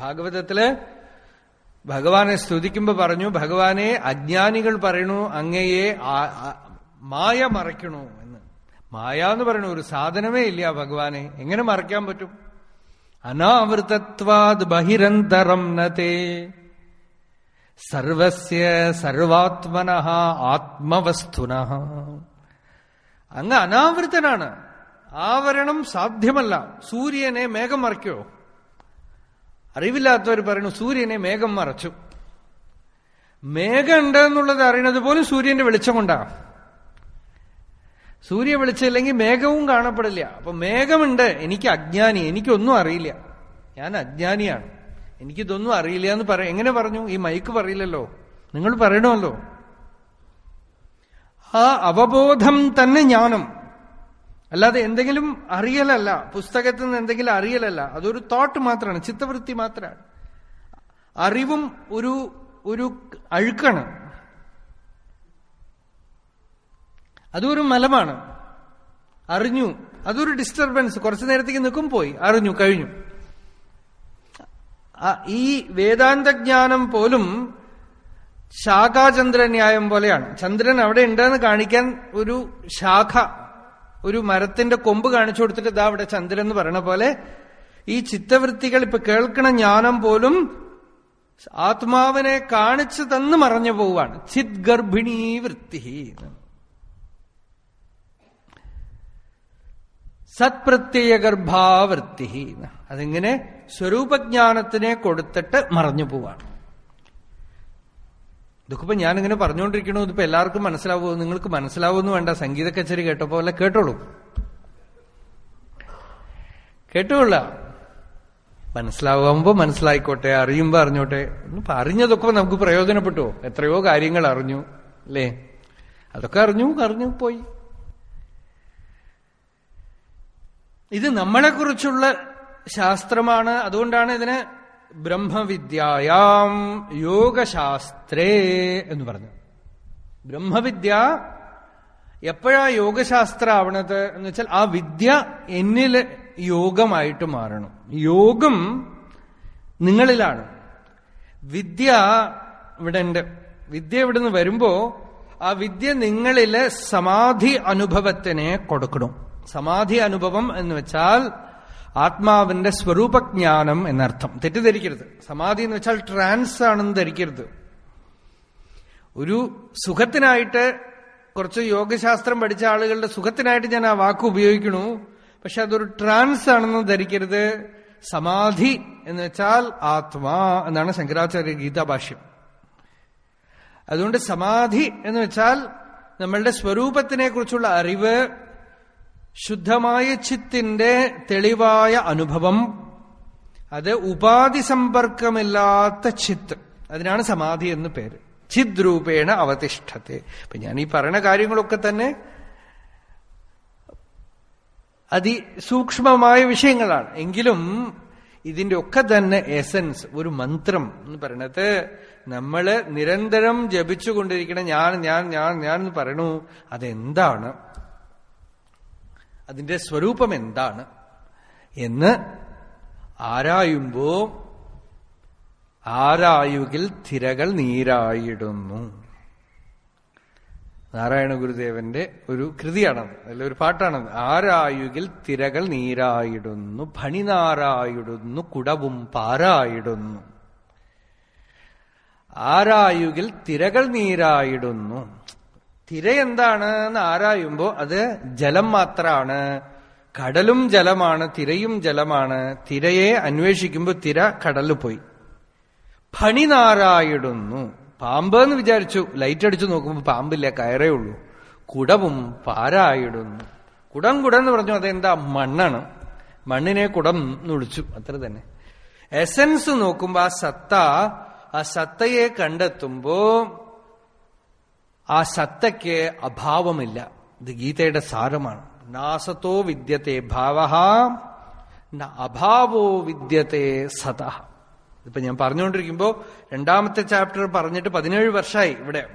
ഭാഗവതത്തിൽ ഭഗവാനെ സ്തുതിക്കുമ്പോ പറഞ്ഞു ഭഗവാനെ അജ്ഞാനികൾ പറയണു അങ്ങയെ മായ മറയ്ക്കണു എന്ന്. മായ എന്ന് പറയണു ഒരു സാധനമേ ഇല്ല ഭഗവാനെ. എങ്ങനെ മറയ്ക്കാൻ പറ്റും? അനാവൃതത്വാത് ബഹിരന്തരം നതേ. സർവസ്യ സർവാത്മന ആത്മവസ്തുന. അങ്ങ് അനാവൃതനാണ്. ആവരണം സാധ്യമല്ല. സൂര്യനെ മേഘം മറയ്ക്കോ അറിവില്ലാത്തവർ പറയുന്നു സൂര്യനെ മേഘം മറച്ചു. മേഘം ഉണ്ട് എന്നുള്ളത് അറിയണത് പോലും സൂര്യന്റെ വെളിച്ചം കൊണ്ടാ. സൂര്യ വെളിച്ചമില്ലെങ്കിൽ മേഘവും കാണപ്പെടില്ല. അപ്പൊ മേഘമുണ്ട് എനിക്ക് അജ്ഞാനി എനിക്കൊന്നും അറിയില്ല. ഞാൻ അജ്ഞാനിയാണ്. എനിക്കിതൊന്നും അറിയില്ല എന്ന് പറ എങ്ങനെ പറഞ്ഞു? ഈ മൈക്ക് പറയില്ലല്ലോ. നിങ്ങൾ പറയണമല്ലോ. ആ അവബോധം തന്നെ ജ്ഞാനം. അല്ലാതെ എന്തെങ്കിലും അറിയലല്ല പുസ്തകത്തിൽ നിന്ന് എന്തെങ്കിലും അറിയലല്ല. അതൊരു തോട്ട് മാത്രമാണ് ചിത്തവൃത്തി മാത്രമാണ്. അറിവും ഒരു ഒരു അഴുക്കാണ്. അതൊരു മലമാണ്. അറിഞ്ഞു. അതൊരു ഡിസ്റ്റർബൻസ് കുറച്ചു നേരത്തേക്ക് നിൽക്കും പോയി. അറിഞ്ഞു കഴിഞ്ഞു. ഈ വേദാന്തജ്ഞാനം പോലും ശാഖാചന്ദ്രന്യായം പോലെയാണ്. ചന്ദ്രൻ അവിടെ ഉണ്ടെന്ന് കാണിക്കാൻ ഒരു ശാഖ ഒരു മരത്തിന്റെ കൊമ്പ് കാണിച്ചു കൊടുത്തിട്ട് ഇതാ അവിടെ ചന്ദ്രൻ എന്ന് പറയണ പോലെ ഈ ചിത്തവൃത്തികൾ ഇപ്പൊ കേൾക്കണ ജ്ഞാനം പോലും ആത്മാവിനെ കാണിച്ചു തന്ന് മറഞ്ഞു പോവാണ്. ചിത് ഗർഭിണീ വൃത്തി. സത്പ്രത്യയ ഗർഭാവൃത്തി. അതിങ്ങനെ സ്വരൂപജ്ഞാനത്തിനെ കൊടുത്തിട്ട് മറഞ്ഞു പോവാണ്. ഇതൊക്കെ ഇപ്പൊ ഞാനിങ്ങനെ പറഞ്ഞുകൊണ്ടിരിക്കണോ ഇതിപ്പോ എല്ലാവർക്കും മനസ്സിലാവുമോ നിങ്ങൾക്ക് മനസ്സിലാവുമെന്ന് വേണ്ട സംഗീത കച്ചേരി കേട്ടപ്പോ അല്ല കേട്ടോളൂ. കേട്ടുകൊള്ള മനസ്സിലാവുമ്പോ മനസ്സിലായിക്കോട്ടെ അറിയുമ്പോ അറിഞ്ഞോട്ടെ. ഇപ്പൊ അറിഞ്ഞതൊക്കെ നമുക്ക് പ്രയോജനപ്പെട്ടോ എത്രയോ കാര്യങ്ങൾ അറിഞ്ഞു അല്ലേ? അതൊക്കെ അറിഞ്ഞു അറിഞ്ഞു പോയി. ഇത് നമ്മളെക്കുറിച്ചുള്ള ശാസ്ത്രമാണ്. അതുകൊണ്ടാണ് ഇതിന് ബ്രഹ്മവിദ്യായാം യോഗശാസ്ത്രേ എന്ന് പറഞ്ഞു. ബ്രഹ്മവിദ്യ എപ്പോഴാ യോഗശാസ്ത്ര ആവണത്? എന്ന് വെച്ചാൽ ആ വിദ്യ എന്നിൽ യോഗമായിട്ട് മാറണം. യോഗം നിങ്ങളിലാണ്. വിദ്യ ഇവിടെ ഉണ്ട്. വിദ്യ ഇവിടുന്ന് വരുമ്പോ ആ വിദ്യ നിങ്ങളിലെ സമാധി അനുഭവത്തിനെ കൊടുക്കണം. സമാധി അനുഭവം എന്ന് വെച്ചാൽ ആത്മാവിന്റെ സ്വരൂപജ്ഞാനം എന്നർത്ഥം. തെറ്റിദ്ധരിക്കരുത്. സമാധി എന്ന് വെച്ചാൽ ട്രാൻസ് ആണെന്ന് ധരിക്കരുത്. ഒരു സുഖത്തിനായിട്ട് കുറച്ച് യോഗശാസ്ത്രം പഠിച്ച ആളുകളുടെ സുഖത്തിനായിട്ട് ഞാൻ ആ വാക്ക് ഉപയോഗിക്കണു. പക്ഷെ അതൊരു ട്രാൻസ് ആണെന്ന് ധരിക്കരുത്. സമാധി എന്ന് വെച്ചാൽ ആത്മാ എന്നാണ് ശങ്കരാചാര്യ ഗീതാഭാഷ്യം അതുകൊണ്ട് സമാധി എന്ന് വെച്ചാൽ നമ്മളുടെ സ്വരൂപത്തിനെ കുറിച്ചുള്ള അറിവ് ശുദ്ധമായ ചിത്തിന്റെ തെളിവായ അനുഭവം. അത് ഉപാധി സമ്പർക്കമില്ലാത്ത ചിത്ത്. അതിനാണ് സമാധി എന്ന് പേര്. ചിത് രൂപേണ അവതിഷ്ഠത്തെ. ഇപ്പൊ ഞാൻ ഈ പറയുന്ന കാര്യങ്ങളൊക്കെ തന്നെ അതിസൂക്ഷ്മമായ വിഷയങ്ങളാണ്. എങ്കിലും ഇതിന്റെ ഒക്കെ തന്നെ എസൻസ് ഒരു മന്ത്രം എന്ന് പറയണത് നമ്മൾ നിരന്തരം ജപിച്ചുകൊണ്ടിരിക്കണം ഞാൻ ഞാൻ ഞാൻ ഞാൻ എന്ന് പറയണു. അതെന്താണ്? അതിന്റെ സ്വരൂപം എന്താണ് എന്ന് ആരായുമ്പോ ആരായുകിൽ തിരകൾ നീരായിടുന്നു. നാരായണ ഗുരുദേവന്റെ ഒരു കൃതിയാണത് ഒരു പാട്ടാണത്. ആരായുകിൽ തിരകൾ നീരായിടുന്നു ഭണിനാരായിടുന്നു കുടവും പാരായിടുന്നു. ആരായുകിൽ തിരകൾ നീരായിടുന്നു. തിര എന്താണ് എന്ന് അത് ജലം മാത്രമാണ് കടലും ജലമാണ് തിരയും ജലമാണ്. തിരയെ അന്വേഷിക്കുമ്പോ തിര കടലിൽ പോയി. ഫണിനാരായിടുന്നു പാമ്പ് എന്ന് വിചാരിച്ചു. ലൈറ്റ് അടിച്ചു നോക്കുമ്പോ പാമ്പില്ല കയറേ ഉള്ളൂ. കുടവും പാരായിടുന്നു. കുടം കുടം എന്ന് പറഞ്ഞു അതെന്താ? മണ്ണാണ്. മണ്ണിനെ കുടം എന്ന് വിളിച്ചു. അത്ര തന്നെ. എസൻസ് നോക്കുമ്പോ ആ സത്ത ആ സത്തയെ കണ്ടെത്തുമ്പോ ആ സത്തയ്ക്ക് അഭാവമില്ല. ഇത് ഗീതയുടെ സാരമാണ്. നാസത്തോ വിദ്യത്തെ ഭാവ അഭാവോ വിദ്യത്തെ സത ഇപ്പൊ ഞാൻ പറഞ്ഞുകൊണ്ടിരിക്കുമ്പോ രണ്ടാമത്തെ ചാപ്റ്റർ പറഞ്ഞിട്ട് പതിനേഴ് വർഷമായി ഇവിടെ.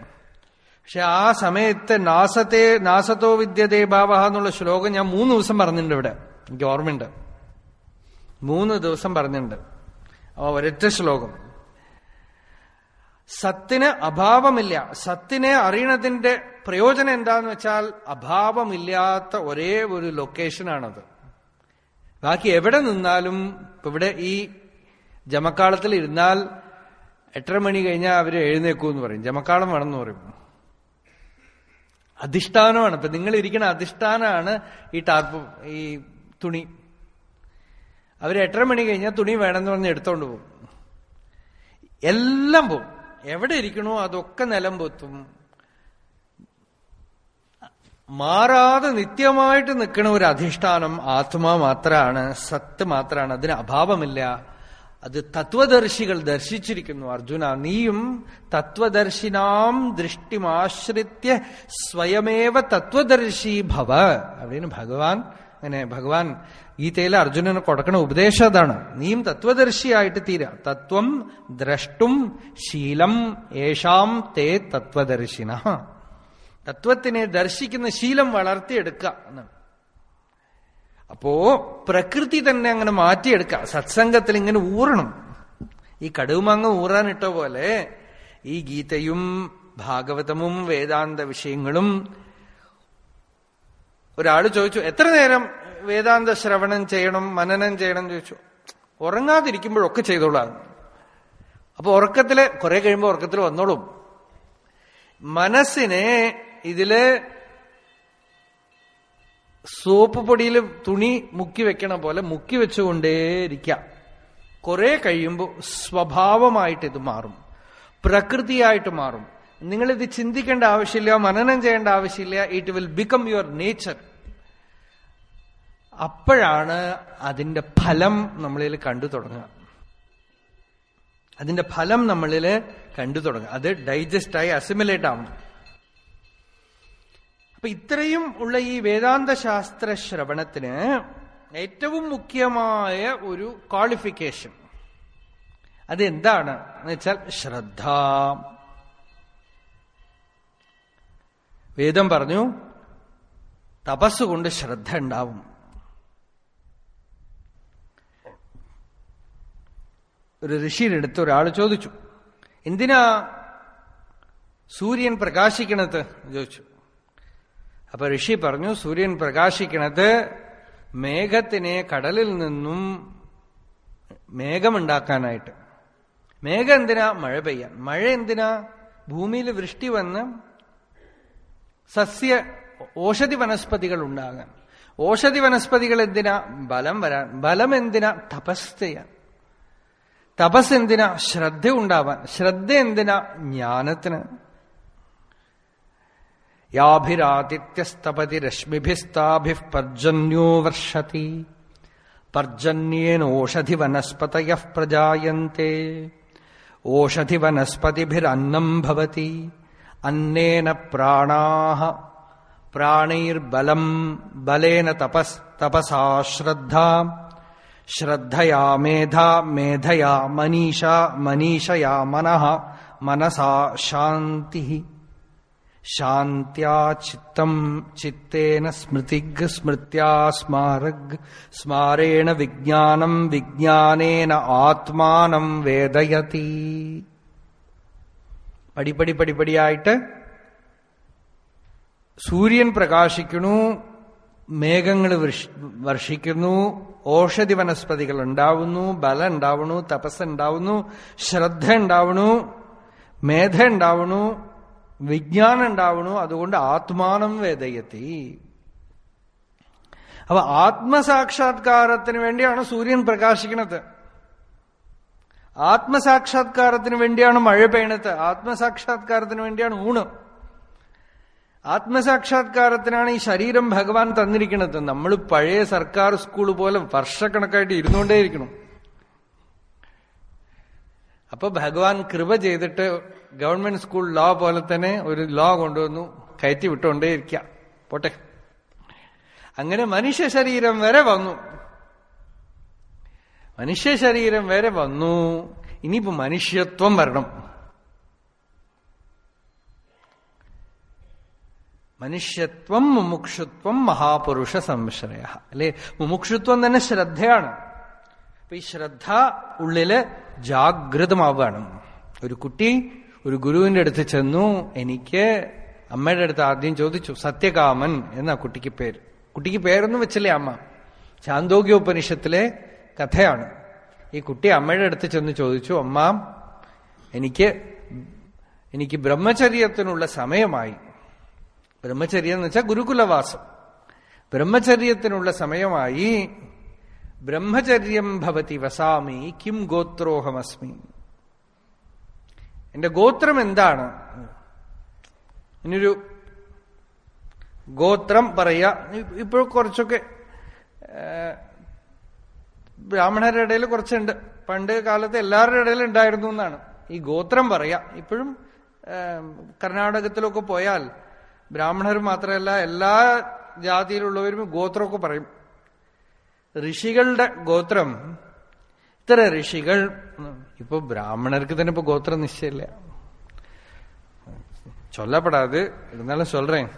പക്ഷെ ആ സമയത്ത് നാസത്തെ നാസത്തോ വിദ്യതേ ഭാവ എന്നുള്ള ശ്ലോകം ഞാൻ മൂന്ന് ദിവസം പറഞ്ഞിട്ടുണ്ട് ഇവിടെ. എനിക്ക് ഓർമ്മയുണ്ട്. മൂന്ന് ദിവസം പറഞ്ഞിട്ടുണ്ട്. ആ ഒരൊറ്റ ശ്ലോകം. സത്തിന് അഭാവമില്ല. സത്തിനെ അറിയണതിന്റെ പ്രയോജനം എന്താന്ന് വെച്ചാൽ അഭാവമില്ലാത്ത ഒരേ ഒരു ലൊക്കേഷനാണത്. ബാക്കി എവിടെ നിന്നാലും ഇവിടെ ഈ ജമക്കാളത്തിൽ ഇരുന്നാൽ എട്ടര മണി കഴിഞ്ഞാൽ അവർ എഴുന്നേക്കൂ എന്ന് പറയും. ജമക്കാളം വേണമെന്ന് പറയും. അധിഷ്ഠാനമാണ്. ഇപ്പൊ നിങ്ങൾ ഇരിക്കുന്ന അധിഷ്ഠാനമാണ് ഈ ടാർപ്പ് ഈ തുണി. അവർ എട്ടര മണി കഴിഞ്ഞാൽ തുണി വേണമെന്ന് പറഞ്ഞ് എടുത്തോണ്ട് പോകും. എല്ലാം പോകും. എവിടെ ഇരിക്കണോ അതൊക്കെ നിലം പൊത്തും മാറാതെ നിത്യമായിട്ട് നിൽക്കുന്ന ഒരു അധിഷ്ഠാനം ആത്മാ മാത്രമാണ് സത്ത് മാത്രമാണ് അതിന് അഭാവമില്ല. അത് തത്വദർശികൾ ദർശിച്ചിരിക്കുന്നു അർജുന. നീയും തത്വദർശിനാം ദൃഷ്ടിമാശ്രിത്യ സ്വയമേവ തത്വദർശി ഭവ. അപ്പടിന് ഭഗവാൻ അങ്ങനെ ഭഗവാൻ ഗീതയിൽ അർജുനന് കൊടുക്കണ ഉപദേശം അതാണ്. നീയും തത്വദർശിയായിട്ട് തീരാ. തത്വം ദ്രഷ്ടും ശീലം ഏഷാം തേ തത്വദർശിന. തത്വത്തിനെ ദർശിക്കുന്ന ശീലം വളർത്തിയെടുക്കുക എന്നാണ്. അപ്പോ പ്രകൃതി തന്നെ അങ്ങനെ മാറ്റിയെടുക്കുക. സത്സംഗത്തിൽ ഇങ്ങനെ ഊറണം. ഈ കടുമാങ്ങ ഊറാനിട്ട പോലെ ഈ ഗീതയും ഭാഗവതമും വേദാന്ത വിഷയങ്ങളും ഒരാൾ ചോദിച്ചു എത്ര നേരം വേദാന്ത ശ്രവണം ചെയ്യണം മനനം ചെയ്യണം? ചോദിച്ചു. ഉറങ്ങാതിരിക്കുമ്പോഴൊക്കെ ചെയ്തോളാം അപ്പൊ ഉറക്കത്തിൽ കുറെ കഴിയുമ്പോൾ ഉറക്കത്തിൽ വന്നോളും. മനസ്സിനെ ഇതിൽ സോപ്പ് പൊടിയിൽ തുണി മുക്കി വെക്കണ പോലെ മുക്കി വെച്ചുകൊണ്ടേയിരിക്കാം. കുറെ കഴിയുമ്പോൾ സ്വഭാവമായിട്ട് ഇത് മാറും. പ്രകൃതിയായിട്ട് മാറും. നിങ്ങളിത് ചിന്തിക്കേണ്ട ആവശ്യമില്ല മനനം ചെയ്യേണ്ട ആവശ്യമില്ല. It will become your nature അപ്പോഴാണ് അതിന്റെ ഫലം നമ്മളിൽ കണ്ടു തുടങ്ങുക. അതിന്റെ ഫലം നമ്മളിൽ കണ്ടു തുടങ്ങുക. അത് ഡൈജസ്റ്റായി അസിമുലേറ്റ് ആവണം അപ്പൊ ഇത്രയും ഉള്ള ഈ വേദാന്ത ശാസ്ത്ര ശ്രവണത്തിന് ഏറ്റവും മുഖ്യമായ ഒരു ക്വാളിഫിക്കേഷൻ അതെന്താണ്? എന്ന് വെച്ചാൽ ശ്രദ്ധ. വേദം പറഞ്ഞു തപസ്സുകൊണ്ട് ശ്രദ്ധ ഉണ്ടാവും. ഒരു ഋഷിയുടെ അടുത്ത് ഒരാൾ ചോദിച്ചു എന്തിനാ സൂര്യൻ പ്രകാശിക്കണത്? ചോദിച്ചു. അപ്പൊ ഋഷി പറഞ്ഞു സൂര്യൻ പ്രകാശിക്കണത് മേഘത്തിനെ കടലിൽ നിന്നും മേഘമുണ്ടാക്കാനായിട്ട്. മേഘം എന്തിനാ? മഴ പെയ്യാൻ. മഴ എന്തിനാ? ഭൂമിയിൽ വൃഷ്ടി വന്ന് സസ്യ ഓഷധി വനസ്പതികൾ ഉണ്ടാകാൻ. ഓഷധി വനസ്പതികൾ എന്തിനാ? ബലം വരാൻ. ബലം എന്തിനാ? തപസ് ചെയ്യാൻ. തപസ് എന്തിനാ? ശ്രദ്ധ ഉണ്ടാവാൻ. ശ്രദ്ധ എന്തിനാ? ജ്ഞാനത്തിന്. യാഭിരാതിഥ്യസ്തപതി രശ്മിഭിസ്താഭി പർജന്യോ വർഷതി. പർജന്യേനോഷധി വനസ്പതയ പ്രജായത്തെ ഓഷധി വനസ്പതിഭിരന്നം ഭവതി. अन्नेन प्राणाः प्राणैर्बलम् बलेन तपस् तपसा श्रद्धा श्रद्धया मेधा मेधया मनीषा मनीषया मनः मनसा शान्तिः। शान्त्या चित्तम् चित्तेन स्मृतिग् स्मृत्या स्मारग् स्मारेण विज्ञानम् विज्ञानेन आत्मानम् वेदयति। പടിപ്പടി പടിപ്പടിയായിട്ട് സൂര്യൻ പ്രകാശിക്കണു മേഘങ്ങൾ വർഷിക്കുന്നു ഓഷധി വനസ്പതികൾ ഉണ്ടാവുന്നു ബലം ഉണ്ടാവുന്നു തപസ് ഉണ്ടാവുന്നു ശ്രദ്ധ ഉണ്ടാവുന്നു മേധ ഉണ്ടാവുന്നു വിജ്ഞാനം ഉണ്ടാവുന്നു അതുകൊണ്ട് ആത്മാനം വേദയത്തി അപ്പൊ ആത്മസാക്ഷാത്കാരത്തിന് വേണ്ടിയാണ് സൂര്യൻ പ്രകാശിക്കുന്നത്. ആത്മസാക്ഷാത്കാരത്തിന് വേണ്ടിയാണ് മഴ പെയ്യണത്. ആത്മസാക്ഷാത്കാരത്തിന് വേണ്ടിയാണ് ഊണ്. ആത്മസാക്ഷാത്കാരത്തിനാണ് ഈ ശരീരം ഭഗവാൻ തന്നിരിക്കുന്നത്. നമ്മൾ പഴയ സർക്കാർ സ്കൂൾ പോലെ വർഷക്കണക്കായിട്ട് ഇരുന്നുകൊണ്ടേയിരിക്കണം. അപ്പൊ ഭഗവാൻ കൃപ ചെയ്തിട്ട് ഗവൺമെന്റ് സ്കൂൾ ലോ പോലെ തന്നെ ഒരു ലോ കൊണ്ടുവന്നു കയറ്റി വിട്ടുകൊണ്ടേയിരിക്ക. പോട്ടെ. അങ്ങനെ മനുഷ്യ ശരീരം വരെ വന്നു. മനുഷ്യ ശരീരം വരെ വന്നു. ഇനിയിപ്പോ മനുഷ്യത്വം വരണം. മനുഷ്യത്വം മുമുക്ഷുത്വം മഹാപുരുഷ സംശ്രയ അല്ലെ? മുമുക്ഷുത്വം തന്നെ ശ്രദ്ധയാണ്. അപ്പൊ ഈ ശ്രദ്ധ ഉള്ളിൽ ജാഗ്രതമാവുകയാണ്. ഒരു കുട്ടി ഒരു ഗുരുവിന്റെ അടുത്ത് ചെന്നു എനിക്ക് അമ്മയുടെ അടുത്ത് ആദ്യം ചോദിച്ചു സത്യകാമൻ എന്നാ കുട്ടിക്ക് പേര്. കുട്ടിക്ക് പേരൊന്നും വെച്ചില്ലേ അമ്മ? ചാന്തോഗ്യോപനിഷത്തിലെ കഥയാണ്. ഈ കുട്ടി അമ്മയുടെ അടുത്ത് ചെന്ന് ചോദിച്ചു അമ്മ എനിക്ക് എനിക്ക് ബ്രഹ്മചര്യത്തിനുള്ള സമയമായി. ബ്രഹ്മചര്യം എന്ന് വെച്ചാൽ ഗുരുകുലവാസം. ബ്രഹ്മചര്യത്തിനുള്ള സമയമായി. ബ്രഹ്മചര്യം ഭവതി വസാമി കിം ഗോത്രോഹമസ്മി. എന്റെ ഗോത്രം എന്താണ്? ഇനിയൊരു ഗോത്രം പറയുക ഇപ്പോൾ കുറച്ചൊക്കെ ബ്രാഹ്മണരുടെ ഇടയിൽ കുറച്ചുണ്ട് പണ്ട് കാലത്ത് എല്ലാവരുടെ ഇടയിൽ ഉണ്ടായിരുന്നു എന്നാണ് ഈ ഗോത്രം പറയാ ഇപ്പോഴും കർണാടകത്തിലൊക്കെ പോയാൽ ബ്രാഹ്മണർ മാത്രമല്ല എല്ലാ ജാതിയിലുള്ളവരും ഗോത്രമൊക്കെ പറയും ഋഷികളുടെ ഗോത്രം ഇത്ര ഋഷികൾ ഇപ്പൊ ബ്രാഹ്മണർക്ക് തന്നെ ഇപ്പൊ ഗോത്രം നിശ്ചയില്ല சொல்லப்படாது இருந்தாலும் சொல்றேன்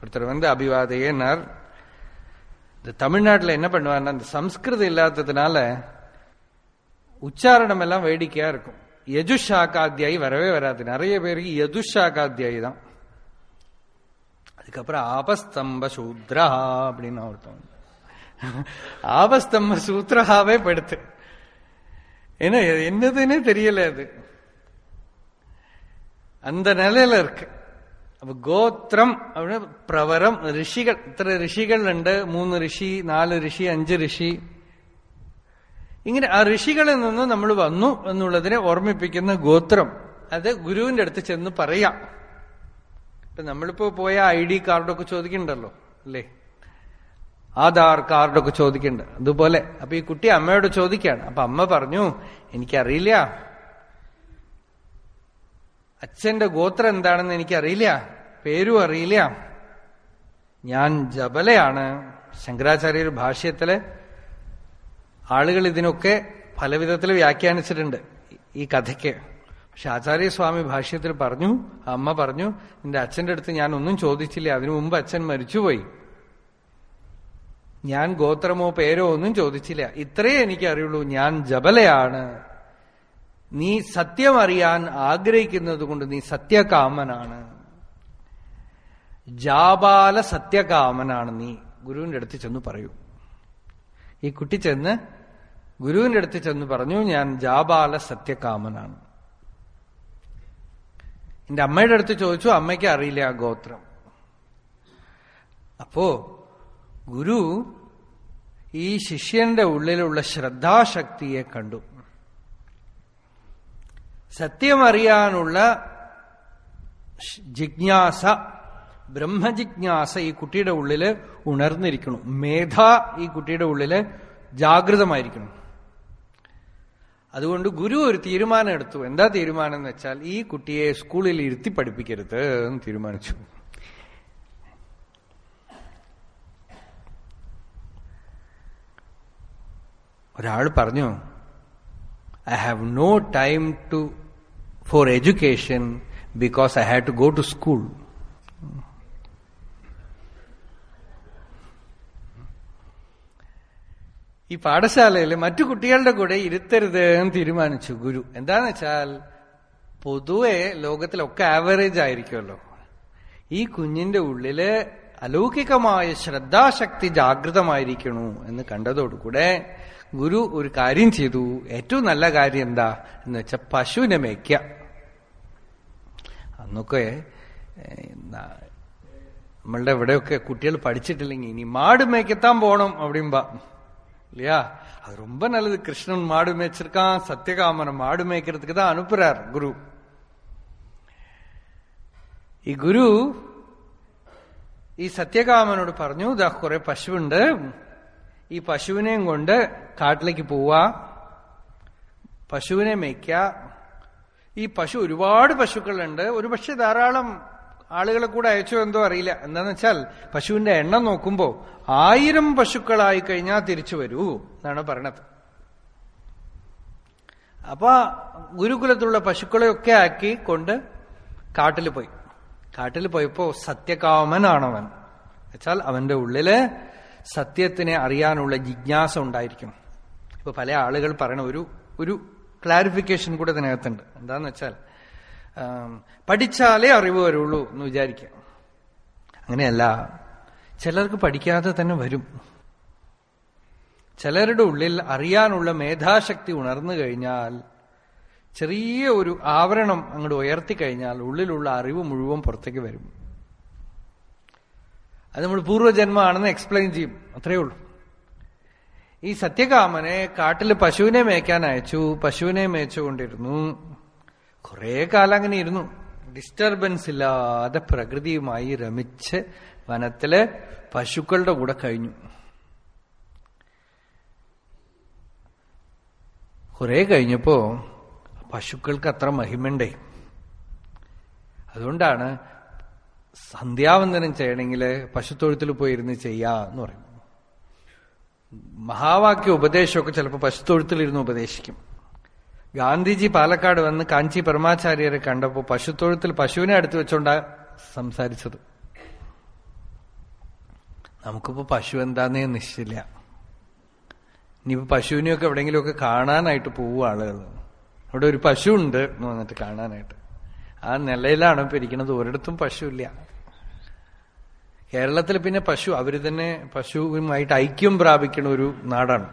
ஒருத்தர் வந்து அபிவாதையன்னார் இந்த தமிழ்நாட்டில் என்ன பண்ணுவாருன்னா அந்த சம்ஸ்கிருதம் இல்லாததுனால உச்சாரணம் எல்லாம் வேடிக்கையா இருக்கும். யஜுஷாக்காத்தியாயி வரவே வராது. நிறைய பேருக்கு யதுஷாக்காத்தியாயி தான். அதுக்கப்புறம் ஆபஸ்தம்ப சூத்ரா அப்படின்னு ஒருத்தவங்க. ஆபஸ்தம்ப சூத்ரஹாவே படுத்து. ஏன்னா என்னதுன்னே தெரியல அது. அந்த நிலையில இருக்கு. അപ്പൊ ഗോത്രം അവിടെ പ്രവരം ഋഷികൾ. ഇത്ര ഋഷികളുണ്ട്? മൂന്ന് ഋഷി നാല് ഋഷി അഞ്ച് ഋഷി. ഇങ്ങനെ ആ ഋഷികളിൽ നിന്ന് നമ്മൾ വന്നു എന്നുള്ളതിനെ ഓർമ്മിപ്പിക്കുന്ന ഗോത്രം. അത് ഗുരുവിന്റെ അടുത്ത് ചെന്ന് പറയാം. ഇപ്പൊ നമ്മളിപ്പോ പോയ ഐ ഡി കാർഡൊക്കെ ചോദിക്കണ്ടല്ലോ അല്ലേ? ആധാർ കാർഡൊക്കെ ചോദിക്കണ്ട്. അതുപോലെ. അപ്പൊ ഈ കുട്ടി അമ്മയോട് ചോദിക്കാണ് അപ്പൊ അമ്മ പറഞ്ഞു എനിക്കറിയില്ല. അച്ഛന്റെ ഗോത്രം എന്താണെന്ന് എനിക്കറിയില്ല. പേരും അറിയില്ല. ഞാൻ ജബലയാണ്. ശങ്കരാചാര്യ ഭാഷ്യത്തിലെ ആളുകൾ ഇതിനൊക്കെ പലവിധത്തിൽ വ്യാഖ്യാനിച്ചിട്ടുണ്ട് ഈ കഥയ്ക്ക്. പക്ഷെ ആചാര്യസ്വാമി ഭാഷ്യത്തിൽ പറഞ്ഞു അമ്മ പറഞ്ഞു എന്റെ അച്ഛന്റെ അടുത്ത് ഞാൻ ഒന്നും ചോദിച്ചില്ല. അതിനു മുമ്പ് അച്ഛൻ മരിച്ചുപോയി. ഞാൻ ഗോത്രമോ പേരോ ഒന്നും ചോദിച്ചില്ല. ഇത്രയേ എനിക്ക് അറിയുള്ളൂ ഞാൻ ജബലയാണ്. നീ സത്യം അറിയാൻ ആഗ്രഹിക്കുന്നത് കൊണ്ട് നീ സത്യകാമനാണ്. ജാബാല സത്യകാമനാണ് നീ. ഗുരുവിന്റെ അടുത്ത് ചെന്ന് പറയൂ. ഈ കുട്ടി ചെന്ന് ഗുരുവിന്റെ അടുത്ത് ചെന്ന് പറഞ്ഞു ഞാൻ ജാബാല സത്യകാമനാണ്. എന്റെ അമ്മയുടെ അടുത്ത് ചോദിച്ചു അമ്മയ്ക്ക് അറിയില്ല ആ ഗോത്രം. അപ്പോ ഗുരു ഈ ശിഷ്യന്റെ ഉള്ളിലുള്ള ശ്രദ്ധാശക്തിയെ കണ്ടു. സത്യമറിയാനുള്ള ജിജ്ഞാസ ബ്രഹ്മജിജ്ഞാസ ഈ കുട്ടിയുടെ ഉള്ളിൽ ഉണർന്നിരിക്കണം. മേധ ഈ കുട്ടിയുടെ ഉള്ളിൽ ജാഗ്രതമായിരിക്കണം. അതുകൊണ്ട് ഗുരു ഒരു തീരുമാനം എടുത്തു. എന്താ തീരുമാനം എന്ന് വെച്ചാൽ ഈ കുട്ടിയെ സ്കൂളിൽ ഇരുത്തി പഠിപ്പിക്കരുത് എന്ന് തീരുമാനിച്ചു. ഒരാൾ പറഞ്ഞു I have no time to for education because I have to go to school ഈ പാഠശാലയിൽ മറ്റു കുട്ടികളുടെ കൂടെ ഇരുത്തരുത് എന്ന് തീരുമാനിച്ചു ഗുരു. എന്താന്ന് വെച്ചാൽ പൊതുവെ ലോകത്തിലൊക്കെ ആവറേജ് ആയിരിക്കുമല്ലോ. ഈ കുഞ്ഞിന്റെ ഉള്ളിൽ അലൗകികമായ ശ്രദ്ധാശക്തി ജാഗ്രതമായിരിക്കണു എന്ന് കണ്ടതോടുകൂടെ ഗുരു ഒരു കാര്യം ചെയ്തു ഏറ്റവും നല്ല കാര്യം എന്താ എന്ന് വെച്ചാൽ പശുവിനെ മേയ്ക്ക അന്നൊക്കെ നമ്മളുടെ ഇവിടെയൊക്കെ കുട്ടികൾ പഠിച്ചിട്ടില്ലെങ്കിൽ ഇനി മാട് മേയ്ക്കത്താൻ പോണം அப்படிம்பா இல்லையா அது ரொம்ப நல்லது கிருஷ்ணன் மாடு மேய்ச்சிருக்கான் சத்தியகாமனை மாடு மேய்க்கிறதுக்கு தான் அனுப்புறார் குரு ഈ ഗുരു ഈ സത്യകാമനോട് പറഞ്ഞു ഇതാ കുറെ പശുവുണ്ട് ഈ പശുവിനെയും കൊണ്ട് കാട്ടിലേക്ക് പോവുക പശുവിനെ മേയ്ക്ക ഈ പശു ഒരുപാട് പശുക്കളുണ്ട്. ഒരുപക്ഷെ ധാരാളം ആളുകളെ കൂടെ അയച്ചോ എന്തോ അറിയില്ല. എന്താന്ന് വെച്ചാൽ പശുവിന്റെ എണ്ണം നോക്കുമ്പോ ആയിരം പശുക്കളായി കഴിഞ്ഞാൽ തിരിച്ചു വരൂ എന്നാണ് പറയണത്. അപ്പൊ ഗുരുകുലത്തിലുള്ള പശുക്കളെയൊക്കെ ആക്കി കൊണ്ട് കാട്ടിൽ പോയി. കാട്ടിൽ പോയപ്പോ സത്യകാമനാണവൻ. വെച്ചാൽ അവന്റെ ഉള്ളിൽ സത്യത്തിനെ അറിയാനുള്ള ജിജ്ഞാസ ഉണ്ടായിരിക്കും. ഇപ്പൊ പല ആളുകൾ പറയണ ഒരു ഒരു ക്ലാരിഫിക്കേഷൻ കൂടെ ഇതിനകത്തുണ്ട്. എന്താന്ന് വെച്ചാൽ പഠിച്ചാലേ അറിവ് വരുള്ളൂ എന്ന് വിചാരിക്കാം അങ്ങനെയല്ല ചിലർക്ക് പഠിക്കാതെ തന്നെ വരും. ചിലരുടെ ഉള്ളിൽ അറിയാനുള്ള മേധാശക്തി ഉണർന്നു കഴിഞ്ഞാൽ ചെറിയ ഒരു ആവരണം അങ്ങോട്ട് ഉയർത്തി കഴിഞ്ഞാൽ ഉള്ളിലുള്ള അറിവ് മുഴുവൻ പുറത്തേക്ക് വരും. അത് നമ്മൾ പൂർവജന്മമാണെന്ന് എക്സ്പ്ലെയിൻ ചെയ്യും. അത്രയേ ഉള്ളൂ. ഈ സത്യകാമനെ കാട്ടിൽ പശുവിനെ മേയ്ക്കാൻ അയച്ചു. പശുവിനെ മേച്ചുകൊണ്ടിരുന്നു കുറെ കാലം അങ്ങനെ ഇരുന്നു. ഡിസ്റ്റർബൻസ് ഇല്ലാതെ പ്രകൃതിയുമായി രമിച്ച് വനത്തിലെ പശുക്കളുടെ കൂടെ കഴിഞ്ഞു. കുറെ കഴിഞ്ഞപ്പോ പശുക്കൾക്ക് അത്ര മഹിമണ്ടേ അതുകൊണ്ടാണ് സന്ധ്യാവന്ദനം ചെയ്യണമെങ്കിൽ പശുത്തൊഴുത്തിൽ പോയിരുന്ന് ചെയ്യാന്ന് പറയും. മഹാവാക്യ ഉപദേശമൊക്കെ ചിലപ്പോൾ പശുത്തൊഴുത്തിലിരുന്ന് ഉപദേശിക്കും. ഗാന്ധിജി പാലക്കാട് വന്ന് കാഞ്ചി പരമാചാര്യരെ കണ്ടപ്പോൾ പശുത്തൊഴുത്തിൽ പശുവിനെ അടുത്ത് വെച്ചോണ്ടാ സംസാരിച്ചത്. നമുക്കിപ്പോ പശു എന്താന്നേ നിശ്ചയില്ല. ഇനിയിപ്പോ പശുവിനെയൊക്കെ എവിടെയെങ്കിലുമൊക്കെ കാണാനായിട്ട് പോവും ആളുകൾ അവിടെ ഒരു പശു ഉണ്ട് എന്ന് വന്നിട്ട് കാണാനായിട്ട്. ആ നിലയിലാണ് ഇപ്പൊ ഇരിക്കുന്നത്. ഒരിടത്തും പശുവില്ല. കേരളത്തിൽ പിന്നെ പശു അവർ തന്നെ പശുവുമായിട്ട് ഐക്യം പ്രാപിക്കുന്ന ഒരു നാടാണ്.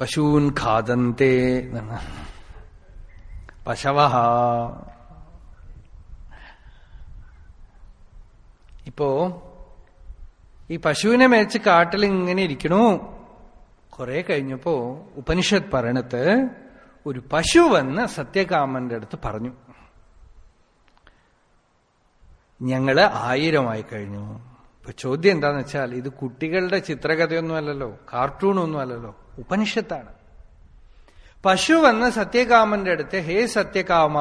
പശൂൻ ഖാദന്തേ പശവ ഇപ്പോ ഈ പശുവിനെ മേച്ച് കാട്ടിൽ ഇങ്ങനെ ഇരിക്കണു. കുറെ കഴിഞ്ഞപ്പോ ഉപനിഷത്ത് പറയണത് ഒരു പശു വന്ന് സത്യകാമന്റെ അടുത്ത് പറഞ്ഞു. ഞങ്ങൾ ആയിരമായി കഴിഞ്ഞു. ഇപ്പൊ ചോദ്യം എന്താന്ന് വെച്ചാൽ ഇത് കുട്ടികളുടെ ചിത്രകഥയൊന്നും അല്ലല്ലോ കാർട്ടൂണൊന്നും അല്ലല്ലോ ഉപനിഷത്താണ്. പശു വന്ന് സത്യകാമന്റെ അടുത്ത് ഹേ സത്യകാമ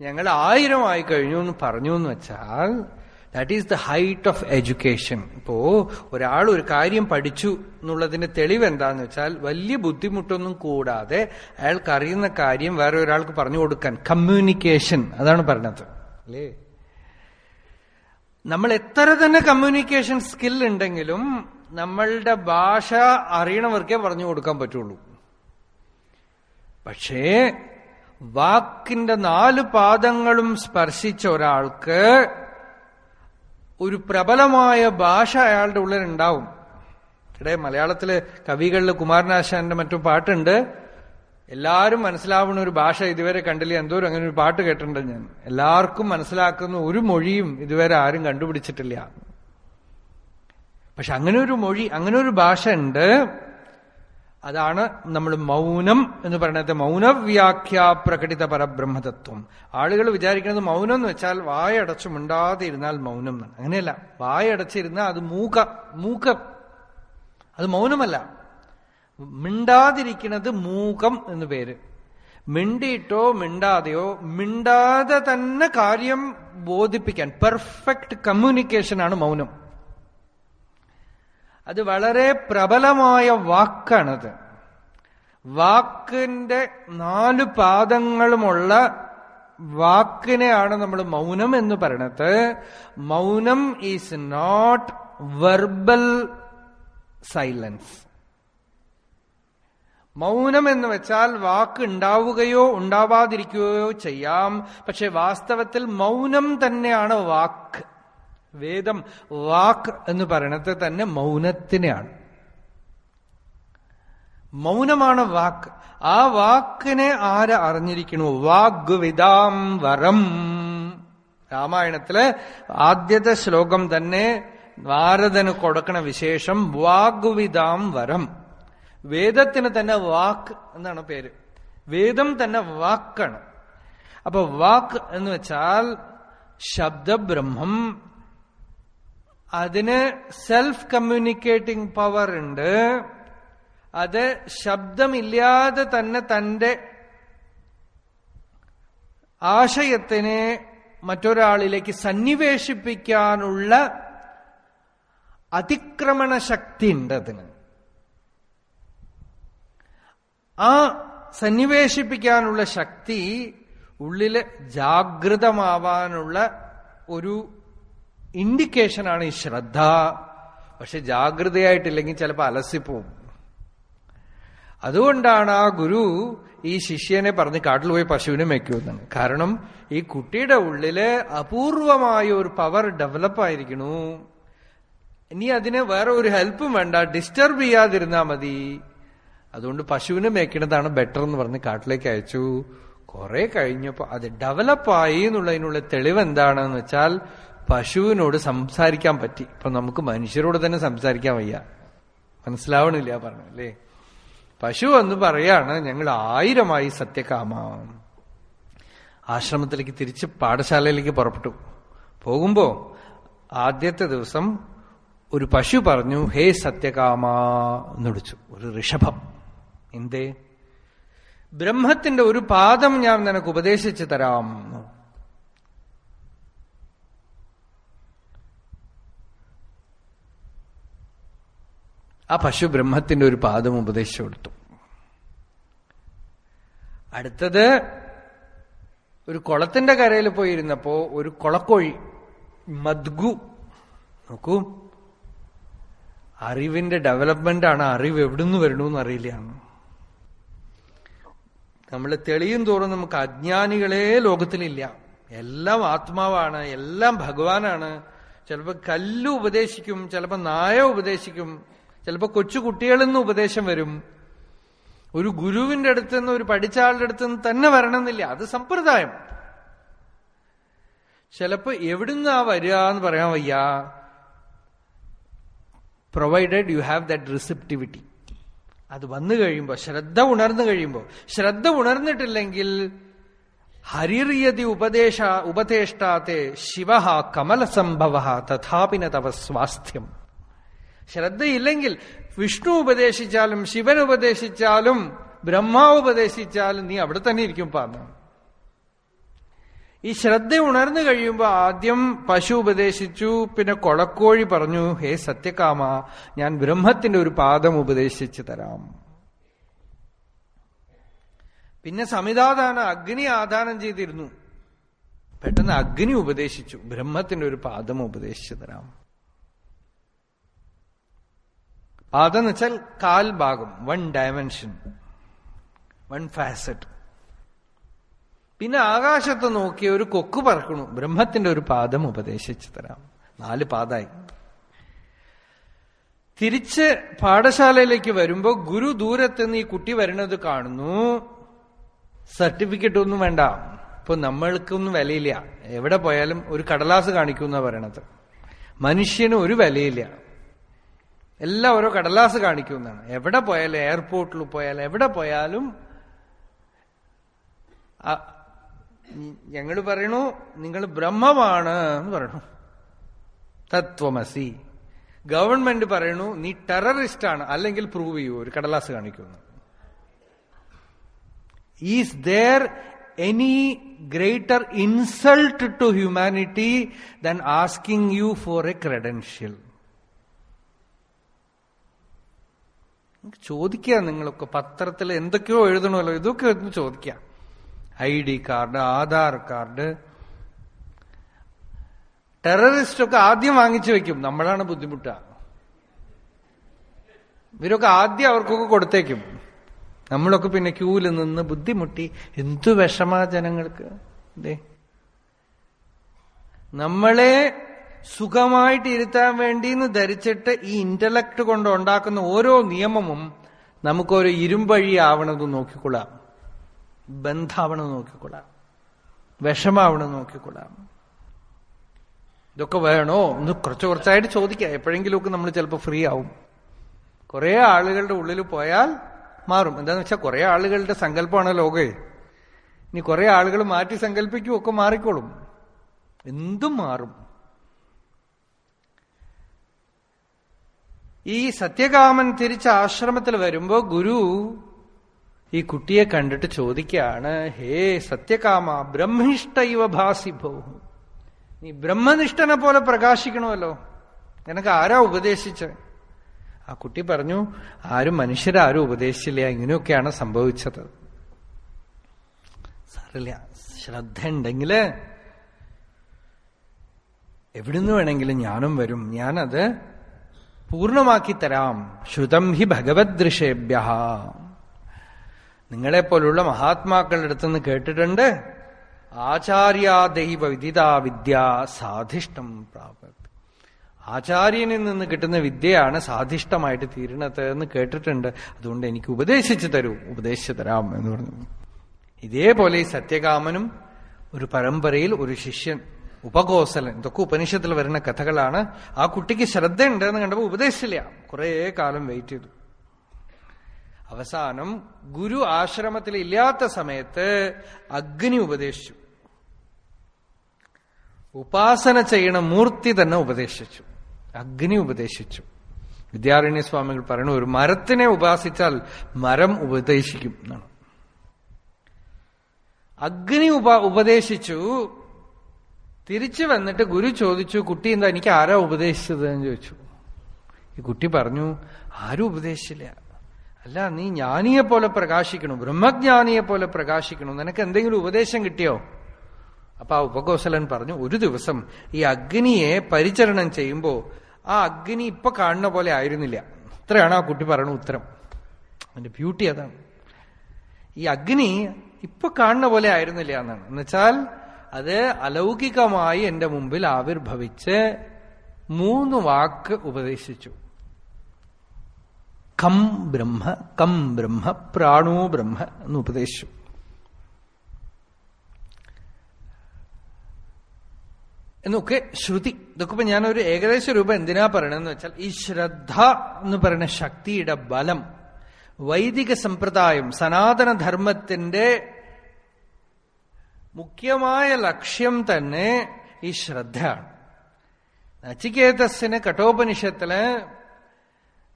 ഞങ്ങൾ ആയിരമായി കഴിഞ്ഞു എന്ന് പറഞ്ഞു എന്ന് വെച്ചാൽ that is the height of education ഇപ്പോ ഒരാൾ ഒരു കാര്യം പഠിച്ചു എന്നുള്ളതിന്റെ തെളിവ് എന്താന്ന് വെച്ചാൽ വലിയ ബുദ്ധിമുട്ടൊന്നും കൂടാതെ അയാൾക്ക് അറിയുന്ന കാര്യം വേറെ ഒരാൾക്ക് പറഞ്ഞു കൊടുക്കാൻ. കമ്മ്യൂണിക്കേഷൻ അതാണ് പറഞ്ഞത്. അല്ലേ? നമ്മൾ എത്ര തന്നെ കമ്മ്യൂണിക്കേഷൻ സ്കിൽ ഉണ്ടെങ്കിലും നമ്മളുടെ ഭാഷ അറിയണവർക്കേ പറഞ്ഞു കൊടുക്കാൻ പറ്റുള്ളൂ. പക്ഷേ വാക്കിന്റെ നാല് പാദങ്ങളും സ്പർശിച്ച ഒരാൾക്ക് ഒരു പ്രബലമായ ഭാഷ അയാളുടെ ഉള്ളിൽ ഉണ്ടാവും. ഇവിടെ മലയാളത്തിലെ കവികളിൽ കുമാരനാശാന്റെ മറ്റും പാട്ടുണ്ട്. എല്ലാവരും മനസ്സിലാവുന്ന ഒരു ഭാഷ ഇതുവരെ കണ്ടില്ല. എന്തോരം അങ്ങനെ ഒരു പാട്ട് കേട്ടിട്ടുണ്ട് ഞാൻ. എല്ലാവർക്കും മനസ്സിലാക്കുന്ന ഒരു മൊഴിയും ഇതുവരെ ആരും കണ്ടുപിടിച്ചിട്ടില്ല. പക്ഷെ അങ്ങനെ ഒരു മൊഴി അങ്ങനെ ഒരു ഭാഷ ഉണ്ട്. അതാണ് നമ്മൾ മൗനം എന്ന് പറയുന്നത് മൗനവ്യാഖ്യാ പ്രകടിത പരബ്രഹ്മതത്വം. ആളുകൾ വിചാരിക്കുന്നത് മൗനം എന്ന് വെച്ചാൽ വായടച്ചു മിണ്ടാതെ ഇരുന്നാൽ മൗനം എന്നാണ്. അങ്ങനെയല്ല. വായടച്ചിരുന്നാൽ അത് മൂക മൂക. അത് മൗനമല്ല. മിണ്ടാതിരിക്കുന്നത് മൂകം എന്ന് പേര്. മിണ്ടിയിട്ടോ മിണ്ടാതെയോ മിണ്ടാതെ തന്നെ കാര്യം ബോധിപ്പിക്കാൻ പെർഫെക്റ്റ് കമ്മ്യൂണിക്കേഷനാണ് മൗനം. അത് വളരെ പ്രബലമായ വാക്കാണത്. വാക്കിന്റെ നാല് പാദങ്ങളുമുള്ള വാക്കിനെയാണ് നമ്മൾ മൗനം എന്ന് പറയണത്. മൗനം ഈസ് നോട്ട് വെർബൽ സൈലൻസ് മൗനം എന്ന് വെച്ചാൽ വാക്ക് ഉണ്ടാവുകയോ ഉണ്ടാവാതിരിക്കുകയോ ചെയ്യാം. പക്ഷെ വാസ്തവത്തിൽ മൗനം തന്നെയാണ് വാക്ക്. വേദം വാക്ക് എന്ന് പറയണത് തന്നെ മൗനത്തിനെയാണ്. മൗനമാണ് വാക്ക് ആ വാക്കിനെ ആര് അറിഞ്ഞിരിക്കണു? വാഗ്വിതാം വരം. രാമായണത്തിലെ ആദ്യത്തെ ശ്ലോകം തന്നെ നാരദന് കൊടുക്കണ വിശേഷം വാഗ്വിതാം വരം. വേദത്തിന് തന്നെ വാക്ക് എന്നാണ് പേര്. വേദം തന്നെ വാക്കാണ്. അപ്പൊ വാക്ക് എന്ന് വെച്ചാൽ ശബ്ദബ്രഹ്മം അതിന് സെൽഫ് കമ്മ്യൂണിക്കേറ്റിംഗ് പവർ ഉണ്ട്. അത് ശബ്ദമില്ലാതെ തന്നെ തന്റെ ആശയത്തിനെ മറ്റൊരാളിലേക്ക് സന്നിവേശിപ്പിക്കാനുള്ള അതിക്രമണ ശക്തി ഉണ്ട് അതിന്. ആ സന്നിവേശിപ്പിക്കാനുള്ള ശക്തി ഉള്ളിൽ ജാഗ്രതമാവാനുള്ള ഒരു ഇൻഡിക്കേഷനാണ് ഈ ശ്രദ്ധ. പക്ഷെ ജാഗ്രതയായിട്ടില്ലെങ്കിൽ ചിലപ്പോൾ അലസിപ്പോവും. അതുകൊണ്ടാണ് ആ ഗുരു ഈ ശിഷ്യനെ പറഞ്ഞ് കാട്ടിൽ പോയി പശുവിനെ മെക്കുമെന്നാണ് കാരണം ഈ കുട്ടിയുടെ ഉള്ളിൽ അപൂർവമായ ഒരു പവർ ഡെവലപ്പ് ആയിരിക്കണു. ഇനി അതിന് വേറെ ഒരു ഹെൽപ്പും വേണ്ട. ഡിസ്റ്റർബ് ചെയ്യാതിരുന്നാ മതി. അതുകൊണ്ട് പശുവിനെ മേക്കണതാണ് ബെറ്റർ എന്ന് പറഞ്ഞ് കാട്ടിലേക്ക് അയച്ചു. കുറെ കഴിഞ്ഞപ്പോ അത് ഡെവലപ്പായി എന്നുള്ളതിനുള്ള തെളിവ് എന്താണെന്ന് വെച്ചാൽ പശുവിനോട് സംസാരിക്കാൻ പറ്റി. ഇപ്പൊ നമുക്ക് മനുഷ്യരോട് തന്നെ സംസാരിക്കാൻ വയ്യ. മനസ്സിലാവണില്ല പറഞ്ഞു അല്ലേ? പശു എന്ന് പറയാണ് ഞങ്ങൾ ആയിരമായി സത്യകാമ. ആശ്രമത്തിലേക്ക് തിരിച്ച് പാഠശാലയിലേക്ക് പുറപ്പെട്ടു. പോകുമ്പോ ആദ്യത്തെ ദിവസം ഒരു പശു പറഞ്ഞു ഹേ സത്യകാമ എന്ന് വിളിച്ചു. ഒരു ഋഷഭം. എന്തേ? ബ്രഹ്മത്തിന്റെ ഒരു പാദം ഞാൻ നിനക്ക് ഉപദേശിച്ചു തരാം ആ പശു ബ്രഹ്മത്തിന്റെ ഒരു പാദം ഉപദേശിച്ചു കൊടുത്തു. അടുത്തത് ഒരു കുളത്തിന്റെ കരയിൽ പോയിരുന്നപ്പോ ഒരു കുളക്കോഴി മദ്ഗു. നോക്കൂ അറിവിന്റെ ഡെവലപ്മെന്റ് ആണ് അറിവ് എവിടുന്ന് വരണമെന്ന് അറിയില്ല നമ്മൾ തെളിയും തോറും നമുക്ക് അജ്ഞാനികളെ ലോകത്തിലില്ല. എല്ലാം ആത്മാവാണ് എല്ലാം ഭഗവാനാണ്. ചിലപ്പോൾ കല്ല് ഉപദേശിക്കും ചിലപ്പോൾ നായ ഉപദേശിക്കും. ചിലപ്പോ കൊച്ചു കുട്ടികളിൽ നിന്ന് ഉപദേശം വരും. ഒരു ഗുരുവിന്റെ അടുത്ത് നിന്ന് ഒരു പഠിച്ച ആളുടെ അടുത്ത് നിന്ന് തന്നെ വരണമെന്നില്ല. അത് സമ്പ്രദായം. ചിലപ്പോ എവിടുന്നാ വരിക എന്ന് പറയാൻ വയ്യ. Provided you have that receptivity അത് വന്നു കഴിയുമ്പോൾ ശ്രദ്ധ ഉണർന്നു കഴിയുമ്പോൾ ശ്രദ്ധ ഉണർന്നിട്ടില്ലെങ്കിൽ ഹരിറിയതി ഉപദേശ ഉപദേഷ്ടാത്തെ ശിവ കമലസംഭവ തഥാപിന തവ സ്വാസ്ഥ്യം. ശ്രദ്ധയില്ലെങ്കിൽ വിഷ്ണു ഉപദേശിച്ചാലും ശിവൻ ഉപദേശിച്ചാലും ബ്രഹ്മാവ് ഉപദേശിച്ചാലും നീ അവിടെ തന്നെ ഇരിക്കും പറഞ്ഞു ഈ ശ്രദ്ധ ഉണർന്നു കഴിയുമ്പോൾ ആദ്യം പശു ഉപദേശിച്ചു പിന്നെ കൊളക്കോഴി പറഞ്ഞു ഹേ സത്യകാമ ഞാൻ ബ്രഹ്മത്തിന്റെ ഒരു പാദം ഉപദേശിച്ചു തരാം. പിന്നെ സമിതാദാന അഗ്നി ആദാനം ചെയ്തിരുന്നു. പെട്ടെന്ന് അഗ്നി ഉപദേശിച്ചു ബ്രഹ്മത്തിന്റെ ഒരു പാദം ഉപദേശിച്ചു തരാം. പാദം വെച്ചാൽ കാൽ ഭാഗം വൺ ഡയമെൻഷൻ വൺ ഫാസറ്റ് പിന്നെ ആകാശത്ത് നോക്കിയ ഒരു കൊക്ക് പറക്കണു. ബ്രഹ്മത്തിന്റെ ഒരു പാദം ഉപദേശിച്ചു തരാം. നാല് പാദായി. തിരിച്ച് പാഠശാലയിലേക്ക് വരുമ്പോ ഗുരു ദൂരത്തുനിന്ന് ഈ കുട്ടി വരുന്നത് കാണുന്നു. സർട്ടിഫിക്കറ്റ് ഒന്നും വേണ്ട. ഇപ്പൊ നമ്മൾക്കൊന്നും വിലയില്ല. എവിടെ പോയാലും ഒരു കടലാസ് കാണിക്കുന്ന പറയണത്. മനുഷ്യന് ഒരു വിലയില്ല. എല്ലാം ഓരോ കടലാസ് കാണിക്കുമെന്നാണ്. എവിടെ പോയാലും എയർപോർട്ടിൽ പോയാലും എവിടെ പോയാലും ഞങ്ങൾ പറയണു നിങ്ങൾ ബ്രഹ്മമാണ് എന്ന് പറയണു. തത്വമസി. ഗവൺമെന്റ് പറയണു നീ ടെററിസ്റ്റ് ആണ് അല്ലെങ്കിൽ പ്രൂവ് ചെയ്യൂ ഒരു കടലാസ് കാണിക്കുന്നു is there any greater insult to humanity than asking you for a credential ചോദിക്കുക നിങ്ങളൊക്കെ. പത്രത്തിൽ എന്തൊക്കെയോ എഴുതണമല്ലോ. ഇതൊക്കെ ഒന്ന് ചോദിക്കാം I D card Aadhaar card. Terrorist ഒക്കെ ആദ്യം വാങ്ങിച്ചു വെക്കും. നമ്മളാണ് ബുദ്ധിമുട്ട ഇവരൊക്കെ ആദ്യം അവർക്കൊക്കെ കൊടുത്തേക്കും. നമ്മളൊക്കെ പിന്നെ ക്യൂവിൽ നിന്ന് ബുദ്ധിമുട്ടി. എന്തു വിഷമാ ജനങ്ങൾക്ക്. നമ്മളെ സുഖമായിട്ട് ഇരുത്താൻ വേണ്ടി എന്ന് ധരിച്ചിട്ട് ഈ ഇന്റലക്ട് കൊണ്ട് ഉണ്ടാക്കുന്ന ഓരോ നിയമവും നമുക്കൊരു ഇരുമ്പഴി ആവണത് നോക്കിക്കൊള്ളാം. ബന്ധാവണത് നോക്കിക്കൊള്ളാം. വിഷമാവണത് നോക്കിക്കൊള്ളാം. ഇതൊക്കെ വേണോ? ഒന്ന് കുറച്ച് കുറച്ചായിട്ട് ചോദിക്കാം. എപ്പോഴെങ്കിലുമൊക്കെ നമ്മൾ ചിലപ്പോൾ ഫ്രീ ആവും. കുറെ ആളുകളുടെ ഉള്ളിൽ പോയാൽ മാറും. എന്താന്ന് വെച്ചാൽ കുറെ ആളുകളുടെ സങ്കല്പമാണ് ലോകേ. ഇനി കുറെ ആളുകൾ മാറ്റി സങ്കല്പിക്കും ഒക്കെ മാറിക്കോളും. എന്തും മാറും. ഈ സത്യകാമൻ തിരിച്ച് ആശ്രമത്തിൽ വരുമ്പോ ഗുരു ഈ കുട്ടിയെ കണ്ടിട്ട് ചോദിക്കുകയാണ് ഹേ സത്യകാമ ബ്രഹ്മിഷ്ട ഇവ ഭാസിഭോ നീ ബ്രഹ്മനിഷ്ഠനെ പോലെ പ്രകാശിക്കണമല്ലോ. നിനക്ക് ആരാ ഉപദേശിച്ച്? ആ കുട്ടി പറഞ്ഞു ആരും മനുഷ്യരാരും ഉപദേശിച്ചില്ല. ഇങ്ങനെയൊക്കെയാണ് സംഭവിച്ചത്. സാറില്ല ശ്രദ്ധ ഉണ്ടെങ്കിൽ എവിടുന്ന് വേണമെങ്കിലും ഞാനും വരും. ഞാനത് പൂർണമാക്കി തരാം. ശ്രുതം ഹി ഭഗവത് ദൃശേഭ്യ നിങ്ങളെപ്പോലുള്ള മഹാത്മാക്കളുടെ അടുത്തുനിന്ന് കേട്ടിട്ടുണ്ട്. ആചാര്യാദൈവ വിദിതാ വിദ്യ സാധിഷ്ടം പ്രാപത്. ആചാര്യനിൽ നിന്ന് കിട്ടുന്ന വിദ്യയാണ് സാധിഷ്ടമായിട്ട് തീരണത് എന്ന് കേട്ടിട്ടുണ്ട്. അതുകൊണ്ട് എനിക്ക് ഉപദേശിച്ചു തരൂ ഉപദേശിച്ചു തരാം എന്ന് പറഞ്ഞു. ഇതേപോലെ സത്യകാമനും ഒരു പരമ്പരയിൽ ഒരു ശിഷ്യൻ ഉപകോസലൻ ഇതൊക്കെ ഉപനിഷത്തിൽ വരുന്ന കഥകളാണ്. ആ കുട്ടിക്ക് ശ്രദ്ധയുണ്ട് എന്ന് കണ്ടപ്പോൾ ഉപദേശിച്ചില്ല. കുറേ കാലം വെയിറ്റ് ചെയ്തു. അവസാനം ഗുരു ആശ്രമത്തിൽ ഇല്ലാത്ത സമയത്ത് അഗ്നി ഉപദേശിച്ചു. ഉപാസന ചെയ്യണ മൂർത്തി തന്നെ ഉപദേശിച്ചു. അഗ്നി ഉപദേശിച്ചു. വിദ്യാരണ്യ സ്വാമികൾ പറയുന്നു ഒരു മരത്തിനെ ഉപാസിച്ചാൽ മരം ഉപദേശിക്കും എന്നാണ്. അഗ്നി ഉപ ഉപദേശിച്ചു. തിരിച്ചു വന്നിട്ട് ഗുരു ചോദിച്ചു കുട്ടി എന്താ എനിക്ക് ആരാ ഉപദേശിച്ചത്? എന്ന് ചോദിച്ചു. ഈ കുട്ടി പറഞ്ഞു ആരും ഉപദേശിച്ചില്ല. അല്ല നീ ജ്ഞാനിയെ പോലെ പ്രകാശിക്കണം ബ്രഹ്മജ്ഞാനിയെ പോലെ പ്രകാശിക്കണം. നിനക്ക് എന്തെങ്കിലും ഉപദേശം കിട്ടിയോ? അപ്പൊ ആ ഉപകോസലൻ പറഞ്ഞു ഒരു ദിവസം ഈ അഗ്നിയെ പരിചരണം ചെയ്യുമ്പോൾ ആ അഗ്നി ഇപ്പൊ കാണുന്ന പോലെ ആയിരുന്നില്ല. ഇത്രയാണ് ആ കുട്ടി പറയുന്ന ഉത്തരം. അതിന്റെ ബ്യൂട്ടി അതാണ്. ഈ അഗ്നി ഇപ്പൊ കാണുന്ന പോലെ ആയിരുന്നില്ല എന്നാണ്. എന്നുവെച്ചാൽ അത് അലൗകികമായി എന്റെ മുമ്പിൽ ആവിർഭവിച്ച് മൂന്ന് വാക്ക് ഉപദേശിച്ചു. കം ബ്രഹ്മ കം ബ്രഹ്മ പ്രാണോ ബ്രഹ്മ എന്ന് ഉപദേശിച്ചു. എന്നൊക്കെ ശ്രുതി. ഇതൊക്കെ ഇപ്പൊ ഞാനൊരു ഏകദേശ രൂപം എന്തിനാ പറയണെന്ന് വെച്ചാൽ ഈ ശ്രദ്ധ എന്ന് പറയുന്ന ശക്തിയുടെ ബലം വൈദിക സമ്പ്രദായം സനാതനധർമ്മത്തിന്റെ മുഖ്യമായ ലക്ഷ്യം തന്നെ ഈ ശ്രദ്ധയാണ്. നച്ചികേതസ്സിന് കഠോപനിഷത്തിൽ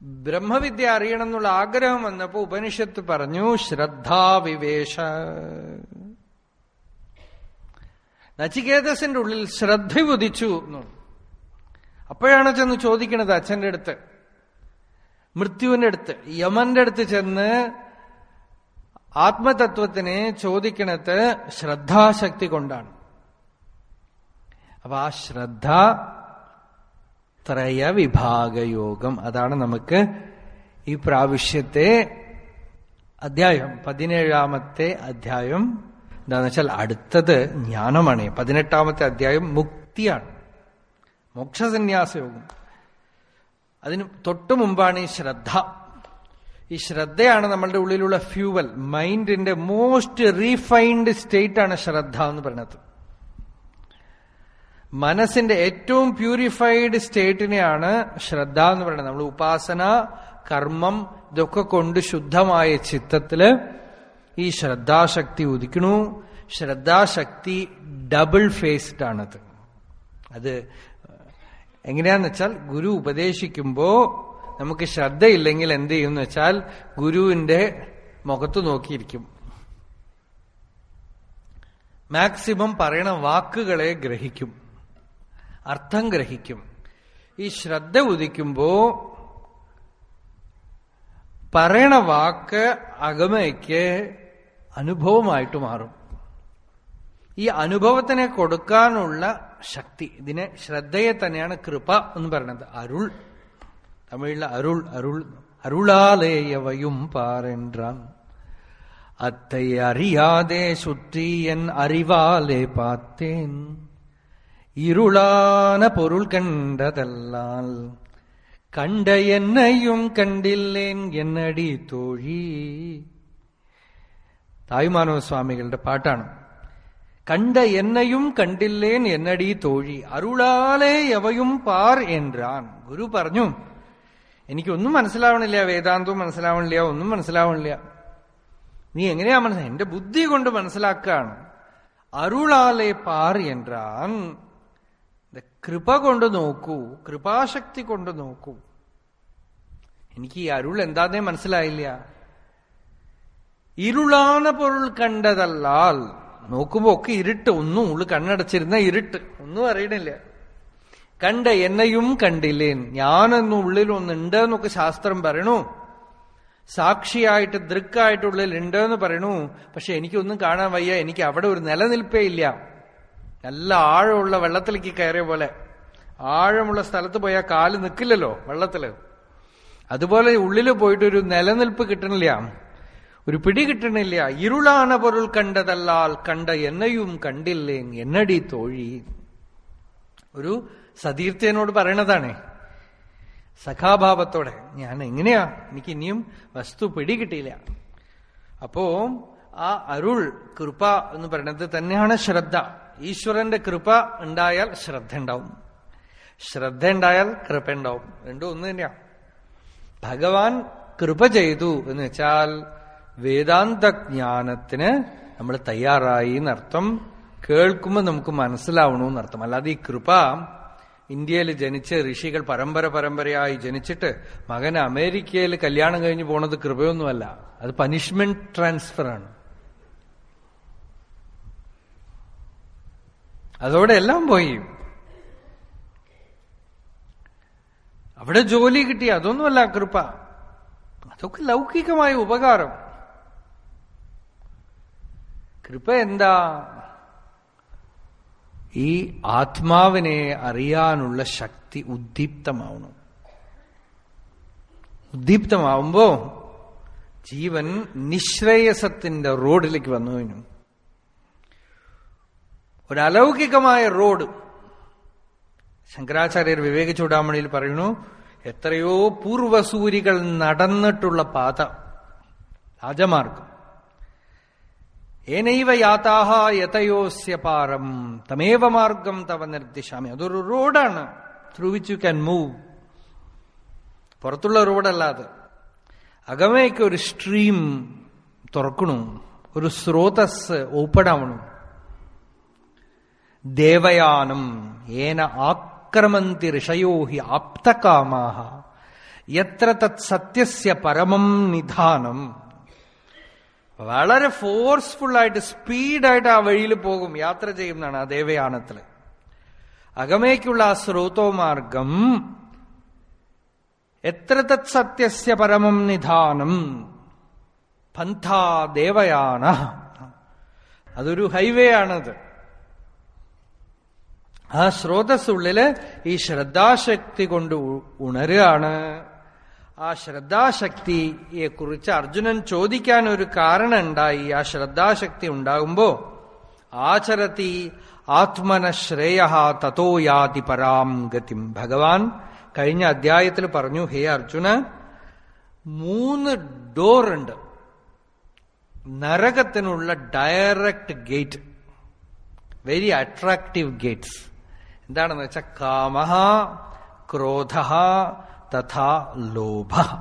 ബ്രഹ്മവിദ്യ അറിയണം എന്നുള്ള ആഗ്രഹം വന്നപ്പോ ഉപനിഷത്ത് പറഞ്ഞു ശ്രദ്ധാവിവേശ. നച്ചികേതസിന്റെ ഉള്ളിൽ ശ്രദ്ധ ഉദിച്ചു അപ്പോഴാണ് ചെന്ന് ചോദിക്കുന്നത് അച്ഛന്റെ അടുത്ത്. മൃത്യുവിന്റെ അടുത്ത് യമന്റെ അടുത്ത് ചെന്ന് ആത്മതത്വത്തിനെ ചോദിക്കണത് ശ്രദ്ധാശക്തി കൊണ്ടാണ്. അപ്പൊ ആ ശ്രദ്ധ ത്രയവിഭാഗയോഗം അതാണ് നമുക്ക് ഈ പ്രാവശ്യത്തെ അധ്യായം പതിനേഴാമത്തെ അധ്യായം. എന്താണെന്ന് വെച്ചാൽ അടുത്തത് ജ്ഞാനമാണ്. പതിനെട്ടാമത്തെ അധ്യായം മുക്തിയാണ്. മോക്ഷസന്യാസയോഗം. അതിന് തൊട്ടു മുമ്പാണ് ഈ ശ്രദ്ധ. ഈ ശ്രദ്ധയാണ് നമ്മളുടെ ഉള്ളിലുള്ള ഫ്യൂവൽ മൈൻഡിന്റെ മോസ്റ്റ് റീഫൈൻഡ് സ്റ്റേറ്റ് ആണ് ശ്രദ്ധ എന്ന് പറയുന്നത്. മനസ്സിന്റെ ഏറ്റവും പ്യൂരിഫൈഡ് സ്റ്റേറ്റിനെയാണ് ശ്രദ്ധ എന്ന് പറയുന്നത്. നമ്മൾ ഉപാസന കർമ്മം ഇതൊക്കെ കൊണ്ട് ശുദ്ധമായ ചിത്തത്തിൽ ഈ ശ്രദ്ധാശക്തി ഉദിക്കണു ശ്രദ്ധാശക്തി ഡബിൾ ഫേസ്ഡ് ആണത്. അത് എങ്ങനെയാന്ന് വെച്ചാൽ ഗുരു ഉപദേശിക്കുമ്പോ നമുക്ക് ശ്രദ്ധയില്ലെങ്കിൽ എന്ത് ചെയ്യുമെന്ന് വെച്ചാൽ ഗുരുവിന്റെ മുഖത്ത് നോക്കിയിരിക്കും. മാക്സിമം പറയണ വാക്കുകളെ ഗ്രഹിക്കും. അർത്ഥം ഗ്രഹിക്കും. ഈ ശ്രദ്ധ ഉദിക്കുമ്പോ പറയണ വാക്ക് അകമയ്ക്ക് അനുഭവമായിട്ട് മാറും. ഈ അനുഭവത്തിനെ കൊടുക്കാനുള്ള ശക്തി ഇതിനെ ശ്രദ്ധയെ തന്നെയാണ് കൃപ എന്ന് പറയുന്നത് അരുൾ. தமிழ்ல அருள் அருள் அருளாலேயவையும் பாரென்றான். அத்தை அறியாதே சுற்றி என் அறிவாலே பார்த்தேன். இருளான பொருள் கண்டதல்லால் கண்ட என்னையும் கண்டில்லேன் என்னடி தோழி. தாய்மானவ சுவாமிகளோட பாட்டானும். கண்ட என்னையும் கண்டில்லேன் என்னடி தோழி. அருளாலே எவையும் பார் என்றான். குரு പറഞ്ഞു എനിക്കൊന്നും മനസ്സിലാവണില്ല വേദാന്തവും മനസ്സിലാവണില്ല ഒന്നും മനസ്സിലാവണില്ല. നീ എങ്ങനെയാ മനസ്സിലാ എന്റെ ബുദ്ധി കൊണ്ട് മനസ്സിലാക്കുകയാണ് അരുളാലെ പാർ എന്റാൻ കൃപ കൊണ്ട് നോക്കൂ കൃപാശക്തി കൊണ്ട് നോക്കൂ. എനിക്ക് ഈ അരുൾ എന്താന്നേ മനസ്സിലായില്ല. ഇരുളാണ് പൊരുൾ കണ്ടതല്ലാൽ നോക്കുമ്പോ ഒക്കെ ഇരുട്ട് ഒന്നും ഉള്ളു കണ്ണടച്ചിരുന്ന ഇരുട്ട് ഒന്നും അറിയണില്ല. കണ്ട എന്നെയും കണ്ടില്ലേൻ. ഞാനെന്നും ഉള്ളിലൊന്നുണ്ട് എന്നൊക്കെ ശാസ്ത്രം പറയണു. സാക്ഷിയായിട്ട് ദൃക്കായിട്ടുള്ളിൽ ഉണ്ട് എന്ന് പറയണു. പക്ഷെ എനിക്കൊന്നും കാണാൻ വയ്യ. എനിക്ക് അവിടെ ഒരു നിലനിൽപ്പേ ഇല്ല. നല്ല ആഴമുള്ള വെള്ളത്തിലേക്ക് കയറിയ പോലെ. ആഴമുള്ള സ്ഥലത്ത് പോയാൽ കാൽ നിൽക്കില്ലല്ലോ വെള്ളത്തിൽ. അതുപോലെ ഉള്ളിൽ പോയിട്ട് ഒരു നിലനിൽപ്പ് കിട്ടണില്ല. ഒരു പിടി കിട്ടണില്ല. ഇരുളാണ പൊരുൾ കണ്ടതല്ലാൽ കണ്ട എന്നെയും കണ്ടില്ലേ എന്നടി തോഴി? ഒരു സതീർത്ഥ്യനോട് പറയണതാണേ. സഖാഭാവത്തോടെ ഞാൻ എങ്ങനെയാ? എനിക്ക് ഇനിയും വസ്തു പിടികിട്ടിയില്ല അപ്പോ ആ അരുൾ കൃപ എന്ന് പറയുന്നത് തന്നെയാണ് ശ്രദ്ധ. ഈശ്വരന്റെ കൃപ ഉണ്ടായാൽ ശ്രദ്ധ ഉണ്ടാവും. ശ്രദ്ധ ഉണ്ടായാൽ കൃപ ഉണ്ടാവും. രണ്ടും ഒന്ന് തന്നെയാ. ഭഗവാൻ കൃപ ചെയ്തു എന്ന് വെച്ചാൽ വേദാന്ത ജ്ഞാനത്തിന് നമ്മൾ തയ്യാറായി എന്നർത്ഥം കേൾക്കുമ്പോൾ നമുക്ക് മനസ്സിലാവണമെന്നർത്ഥം അല്ലാതെ ഈ കൃപ ഇന്ത്യയിൽ ജനിച്ച ഋഷികൾ പരമ്പര പരമ്പരയായി ജനിച്ചിട്ട് മകൻ അമേരിക്കയിൽ കല്യാണം കഴിഞ്ഞ് പോണത് കൃപയൊന്നുമല്ല. അത് പനിഷ്മെന്റ് ട്രാൻസ്ഫർ ആണ്. അതോടെ എല്ലാം പോയി. അവിടെ ജോലി കിട്ടി. അതൊന്നുമല്ല കൃപ. അതൊക്കെ ലൗകികമായ ഉപകാരം. കൃപ എന്താ? ഈ ആത്മാവിനെ അറിയാനുള്ള ശക്തി ഉദ്ദീപ്തമാവണം ഉദ്ദീപ്തമാവുമ്പോ ജീവൻ നിശ്രേയസത്തിന്റെ റോഡിലേക്ക് വന്നു കഴിഞ്ഞു. ഒരലൗകികമായ റോഡ് ശങ്കരാചാര്യർ വിവേക ചൂടാമണിയിൽ പറയുന്നു എത്രയോ പൂർവസൂരികൾ നടന്നിട്ടുള്ള പാത രാജമാർഗം. ഏനൈവ യാതാഹ യതയോസ്യ പാരം. തമേവ മാർഗം തവ നിർദ്ദിശാമി. അതൊരു റോഡാണ്. Through which you can move പുറത്തുള്ള റോഡല്ലാതെ അകമേക്ക് ഒരു സ്ട്രീം തുറക്കണു. ഒരു സ്രോതസ് ഓപ്പൺ ആവണം ദേവയാനം. ഏന ആക്രമന്തി ഋഷയോ ഹി ആപ്തകാമാ എത്ര തത് സത്യസ്യ പരമം നിധാനം. വളരെ ഫോഴ്സ്ഫുള്ളായിട്ട് സ്പീഡായിട്ട് ആ വഴിയിൽ പോകും യാത്ര ചെയ്യുന്നതാണ് ആ ദേവയാനത്തിൽ. അകമേക്കുള്ള ആ സ്രോതോമാർഗം എത്ര തത് സത്യസ്യ പരമം നിധാനം പന്ഥാ ദേവയാന. അതൊരു ഹൈവേ ആണത് ആ സ്രോതസ്സുള്ളിൽ ഈ ശ്രദ്ധാശക്തി കൊണ്ട് ഉണരുകയാണ്. ആ ശ്രദ്ധാശക്തിയെ കുറിച്ച് അർജുനൻ ചോദിക്കാൻ ഒരു കാരണം ഉണ്ടായി ആ ശ്രദ്ധാശക്തി ഉണ്ടാകുമ്പോ ആചരത്തി ആത്മന ശ്രേയ തതോ യാതി പരാം ഗതിം. ഭഗവാൻ കഴിഞ്ഞ അധ്യായത്തിൽ പറഞ്ഞു ഹേ അർജുന മൂന്ന് ഡോറുണ്ട്. നരകത്തിനുള്ള direct gate. Very attractive gates. എന്താണെന്ന് വെച്ചാൽ കാമ ക്രോധ തഥാ ലോഭ.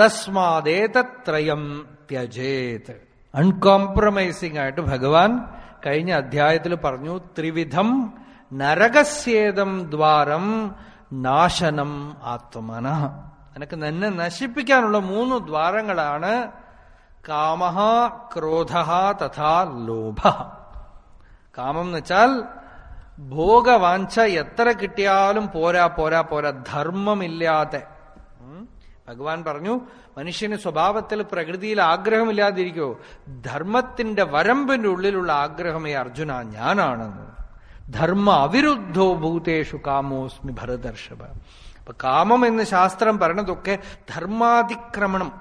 തസ്മാതേതത്രയം ത്യജേത്. അൺകോംപ്രമൈസിംഗ് ആയിട്ട് ഭഗവാൻ കഴിഞ്ഞ അധ്യായത്തിൽ പറഞ്ഞു ത്രിവിധം നരകസ്യേതം ദ്വാരം നാശനം ആത്മന. നിനക്ക് നിന്നെ നശിപ്പിക്കാനുള്ള മൂന്ന് ദ്വാരങ്ങളാണ് കാമഹ ക്രോധ തഥാ ലോഭ. കാമം എന്ന് വെച്ചാൽ ഭോഗവാഞ്ച എത്ര കിട്ടിയാലും പോരാ പോരാ പോരാ. ധർമ്മമില്ലാതെ. ഭഗവാൻ പറഞ്ഞു മനുഷ്യന് സ്വഭാവത്തിൽ പ്രകൃതിയിൽ ആഗ്രഹമില്ലാതിരിക്കോ. ധർമ്മത്തിന്റെ വരമ്പിന്റെ ഉള്ളിലുള്ള ആഗ്രഹമേ അർജുന ഞാനാണെന്ന്. ധർമ്മ അവിരുദ്ധോ ഭൂതേഷു കാമോസ്മി ഭരതർഷഭ അപ്പൊ കാമം എന്ന് ശാസ്ത്രം പറഞ്ഞതൊക്കെ ധർമാതിക്രമണം.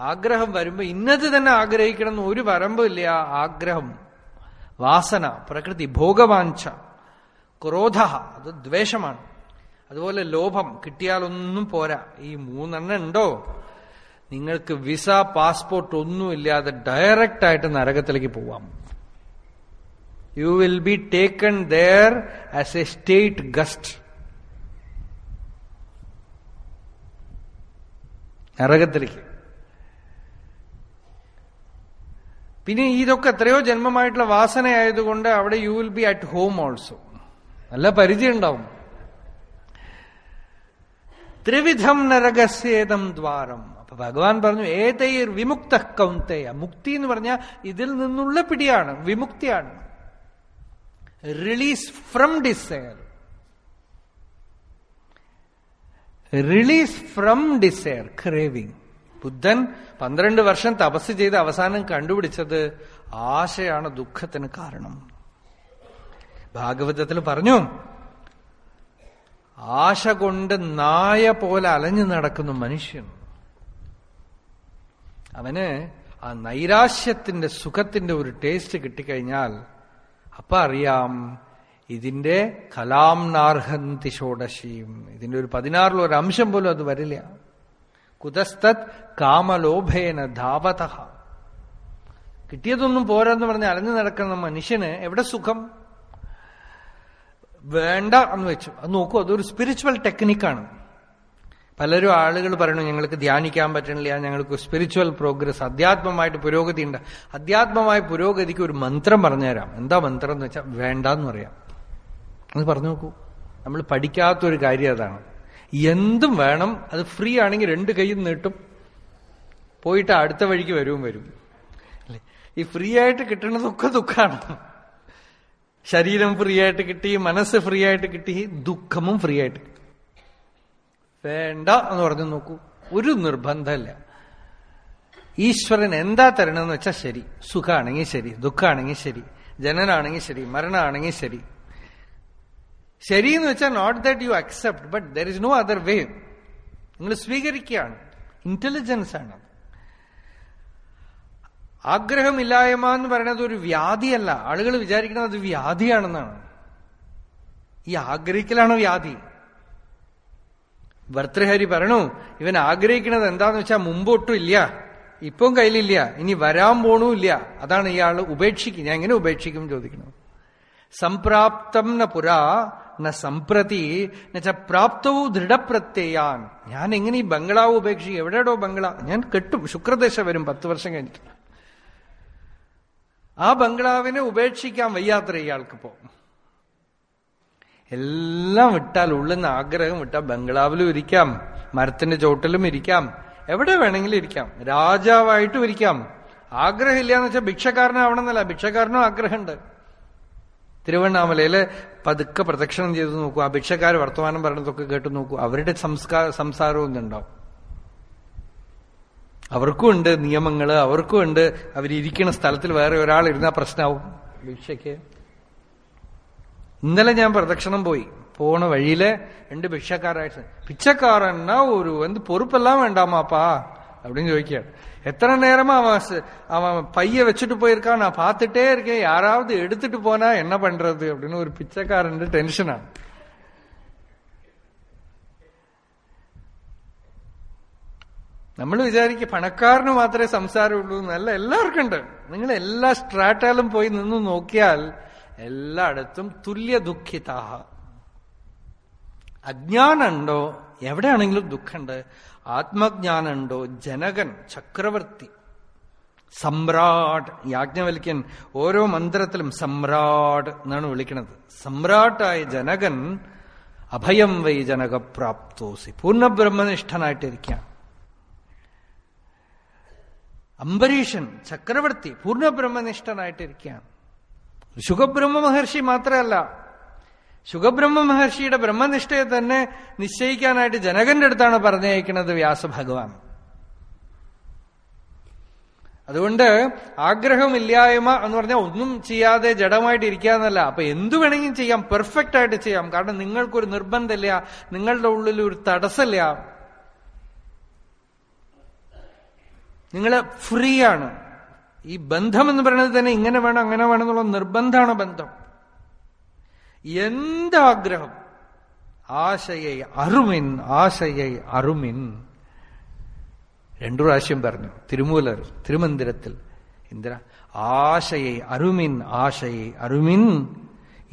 ആഗ്രഹം വരുമ്പോ ഇന്നത് തന്നെ ആഗ്രഹിക്കണം എന്ന് ഒരു വരമ്പില്ല ആഗ്രഹം. വാസന പ്രകൃതി ഭോഗവാഞ്ച ക്രോധ അത് ദ്വേഷമാണ്. അതുപോലെ ലോഭം കിട്ടിയാലൊന്നും പോരാ. ഈ മൂന്നെണ്ണം ഉണ്ടോ? നിങ്ങൾക്ക് വിസ പാസ്പോർട്ട് ഒന്നുമില്ലാതെ ഡയറക്റ്റ് ആയിട്ട് നരകത്തിലേക്ക് പോവാം. You will be taken there as a state guest നരകത്തിലേക്ക്. പിന്നെ ഇതൊക്കെ എത്രയോ ജന്മമായിട്ടുള്ള വാസനയായതുകൊണ്ട് അവിടെ you will be at home also നല്ല പരിചയം ഉണ്ടാവും ത്രിവിധം നരകസ്യേതം ദ്വാരം. അപ്പൊ ഭഗവാൻ പറഞ്ഞു ഏതൈർ വിമുക്ത കൗന്തയ. മുക്തി എന്ന് പറഞ്ഞാൽ ഇതിൽ നിന്നുള്ള പിടിയാണ് വിമുക്തിയാണ്. Release from desire release from desire craving Buddhan പന്ത്രണ്ട് വർഷം തപസ് ചെയ്ത് അവസാനം കണ്ടുപിടിച്ചത് ആശയാണ് ദുഃഖത്തിന് കാരണം. ഭാഗവതത്തിൽ പറഞ്ഞു ആശ കൊണ്ട് നായ പോലെ അലഞ്ഞു നടക്കുന്നു മനുഷ്യൻ. അവന് ആ നൈരാശ്യത്തിന്റെ സുഖത്തിന്റെ ഒരു ടേസ്റ്റ് കിട്ടിക്കഴിഞ്ഞാൽ അപ്പൊ അറിയാം ഇതിന്റെ കലാം നാർഹന്തി ഷോഡശീം. ഇതിന്റെ ഒരു പതിനാറിൽ ഒരു അംശം പോലും അത് വരില്ല. കുതസ്തത് കാമലോഭേന ധാവത. കിട്ടിയതൊന്നും പോരാന്ന് പറഞ്ഞ് അലഞ്ഞു നടക്കുന്ന മനുഷ്യന് എവിടെ സുഖം? വേണ്ട എന്ന് വെച്ചു. അത് നോക്കൂ അതൊരു സ്പിരിച്വൽ ടെക്നിക്കാണ് പലരും ആളുകൾ പറയണു ഞങ്ങൾക്ക് ധ്യാനിക്കാൻ പറ്റണില്ല ഞങ്ങൾക്ക് സ്പിരിച്വൽ പ്രോഗ്രസ് അധ്യാത്മമായിട്ട് പുരോഗതി ഉണ്ട്. അധ്യാത്മമായ പുരോഗതിക്ക് ഒരു മന്ത്രം പറഞ്ഞുതരാം. എന്താ മന്ത്രം എന്ന് വെച്ചാൽ വേണ്ടെന്ന് പറയാം. അത് പറഞ്ഞു നോക്കൂ. നമ്മൾ പഠിക്കാത്തൊരു കാര്യം അതാണ്. എന്തും വേണം. അത് ഫ്രീ ആണെങ്കിൽ രണ്ട് കൈയും നീട്ടും. പോയിട്ട് അടുത്ത വഴിക്ക് വരും. വരും ഈ ഫ്രീ ആയിട്ട് കിട്ടുന്നതൊക്കെ ദുഃഖമാണ് ശരീരം ഫ്രീ ആയിട്ട് കിട്ടി മനസ്സ് ഫ്രീ ആയിട്ട് കിട്ടി ദുഃഖമും ഫ്രീ ആയിട്ട് വേണ്ട എന്ന് പറഞ്ഞു നോക്കൂ. ഒരു നിർബന്ധമല്ല. ഈശ്വരൻ എന്താ തരണമെന്ന് വെച്ചാൽ ശരി. സുഖമാണെങ്കിൽ ശരി ദുഃഖമാണെങ്കിൽ ശരി ജനനാണെങ്കിൽ ശരി മരണമാണെങ്കിൽ ശരി. ശരി എന്ന് വെച്ചാൽ not that you accept but there is no other way നിങ്ങൾ സ്വീകരിക്കുകയാണ്. ഇന്റലിജൻസ് ആണ് ആഗ്രഹമില്ലായ്മ എന്ന് പറയുന്നത് ഒരു വ്യാധിയല്ല. ആളുകൾ വിചാരിക്കുന്നത് അത് വ്യാധിയാണെന്നാണ്. ഈ ആഗ്രഹിക്കലാണ് വ്യാധി? ഭർത്തൃഹരി പറഞ്ഞു ഇവൻ ആഗ്രഹിക്കുന്നത് എന്താന്ന് വെച്ചാൽ മുമ്പോട്ടും ഇല്ല. ഇപ്പം കയ്യിലില്ല. ഇനി വരാൻ പോണുമില്ല അതാണ് ഇയാൾ ഉപേക്ഷിക്കും ഞാൻ എങ്ങനെ ഉപേക്ഷിക്കും ചോദിക്കണം സംപ്രാപ്തം പുരാ ന സംപ്രതി എന്നുവെച്ച പ്രാപ്തവും ദൃഢപ്രത്യയാൻ. ഞാൻ എങ്ങനെ ഈ ബംഗ്ലാവ് ഉപേക്ഷിക്കും എവിടെയോ ബംഗ്ലാവ് ഞാൻ കെട്ടും ശുക്രദേശ വരും പത്ത് വർഷം കഴിഞ്ഞിട്ട്. ആ ബംഗ്ലാവിനെ ഉപേക്ഷിക്കാൻ വയ്യാത്ര ഇയാൾക്ക് പോ എല്ലാം വിട്ടാൽ ഉള്ളുന്ന ആഗ്രഹം വിട്ടാൽ ബംഗ്ലാവിലും ഇരിക്കാം മരത്തിന്റെ ചോട്ടിലും ഇരിക്കാം എവിടെ വേണമെങ്കിലും ഇരിക്കാം രാജാവായിട്ടും ഇരിക്കാം. ആഗ്രഹമില്ല എന്ന് വെച്ചാൽ ഭിക്ഷക്കാരനാവണമെന്നല്ല ഭിക്ഷക്കാരനും ആഗ്രഹമുണ്ട്. തിരുവണ്ണാമലയിൽ പതുക്കെ പ്രദക്ഷിണം ചെയ്ത് നോക്കുക ആ ഭിക്ഷക്കാർ വർത്തമാനം പറയണതൊക്കെ കേട്ടു നോക്കൂ അവരുടെ സംസ്കാര സംസാരവും ഉണ്ടാവും അവർക്കും ഉണ്ട് നിയമങ്ങൾ അവർക്കും ഉണ്ട് അവരിയ്ക്കുന്ന സ്ഥലത്തിൽ വേറെ ഒരാൾ ഇരുന്നാൽ പ്രശ്നമാവും ഭിക്ഷയ്ക്ക് ഇന്നലെ ഞാൻ പ്രദക്ഷിണം പോയി. പോണ വഴിയിൽ രണ്ട് ഭിക്ഷക്കാരായിട്ട് பிச்சைக்காரன்னா ഒരു வந்து പൊറുപ്പെല്ലാം വേണ്ടാമാപ്പാ അവിടെയും ചോദിക്കുകയാണ്. എത്ര നേരമാ അവൻ அவன் பைய வச்சுட்டு போயிருக்கான் நான் பார்த்துட்டே இருக்கேன் யாராவது எடுத்துட்டு போனா என்ன பண்றது அப்படின்னு ஒரு பிச்சைக்காரன் ടെൻഷനാണ് നമ്മൾ വിചാരിക്കുക പണക്കാരന് മാത്രമേ സംസാരമുള്ളൂ എന്നല്ല എല്ലാവർക്കും ഉണ്ട് നിങ്ങൾ എല്ലാ സ്ട്രാറ്റാലും പോയി നിന്ന് നോക്കിയാൽ എല്ലായിടത്തും തുല്യ ദുഃഖിതാഹ അജ്ഞാനുണ്ടോ എവിടെയാണെങ്കിലും ദുഃഖമുണ്ട് ആത്മജ്ഞാനുണ്ടോ ജനകൻ ചക്രവർത്തി? സമ്രാട് യാജ്ഞവൽക്കൻ ഓരോ മന്ത്രത്തിലും സമ്രാട് എന്നാണ് വിളിക്കുന്നത് സമ്രാട്ടായ ജനകൻ അഭയം വൈ ജനകപ്രാപ്തോസി. പൂർണബ്രഹ്മനിഷ്ഠനായിട്ടിരിക്കാം അംബരീഷൻ ചക്രവർത്തി പൂർണ ബ്രഹ്മനിഷ്ഠനായിട്ടിരിക്കുക ശുഖബ്രഹ്മ മഹർഷി മാത്രമല്ല ശുഖബ്രഹ്മ മഹർഷിയുടെ ബ്രഹ്മനിഷ്ഠയെ തന്നെ നിശ്ചയിക്കാനായിട്ട് ജനകന്റെ അടുത്താണ് പറഞ്ഞയക്കുന്നത് വ്യാസഭഗവാൻ. അതുകൊണ്ട് ആഗ്രഹമില്ലായ്മ എന്ന് പറഞ്ഞാൽ ഒന്നും ചെയ്യാതെ ജഡമായിട്ട് ഇരിക്കാന്നല്ല അപ്പൊ എന്തു വേണമെങ്കിലും ചെയ്യാം പെർഫെക്റ്റ് ആയിട്ട് ചെയ്യാം. കാരണം നിങ്ങൾക്കൊരു നിർബന്ധമില്ല നിങ്ങളുടെ ഉള്ളിൽ ഒരു തടസ്സമില്ല. നിങ്ങൾ ഫ്രീ ആണ് ഈ ബന്ധം എന്ന് പറയുന്നത് തന്നെ ഇങ്ങനെ വേണം അങ്ങനെ വേണം എന്നുള്ള നിർബന്ധമാണ് ബന്ധം. എന്താഗ്രഹം ആശയെ അറുമിൻ ആശയെ അറുമിൻ രണ്ടു പ്രാവശ്യം പറഞ്ഞു തിരുമൂലർ തിരുമന്ദിരത്തിൽ എന്തിനാ ആശയെ അരുമിൻ ആശയെ അരുമിൻ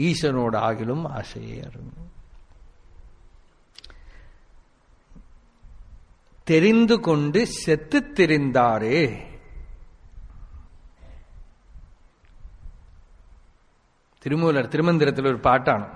ഈശ്വരനോടാകിലും ആശയെ അരുമിൻ தெரிந்து கொண்டு செத்து தெரிந்தாரே തിരുമൂലർ തിരുമന്ദിരത്തിൽ ഒരു പാട്ടാണ്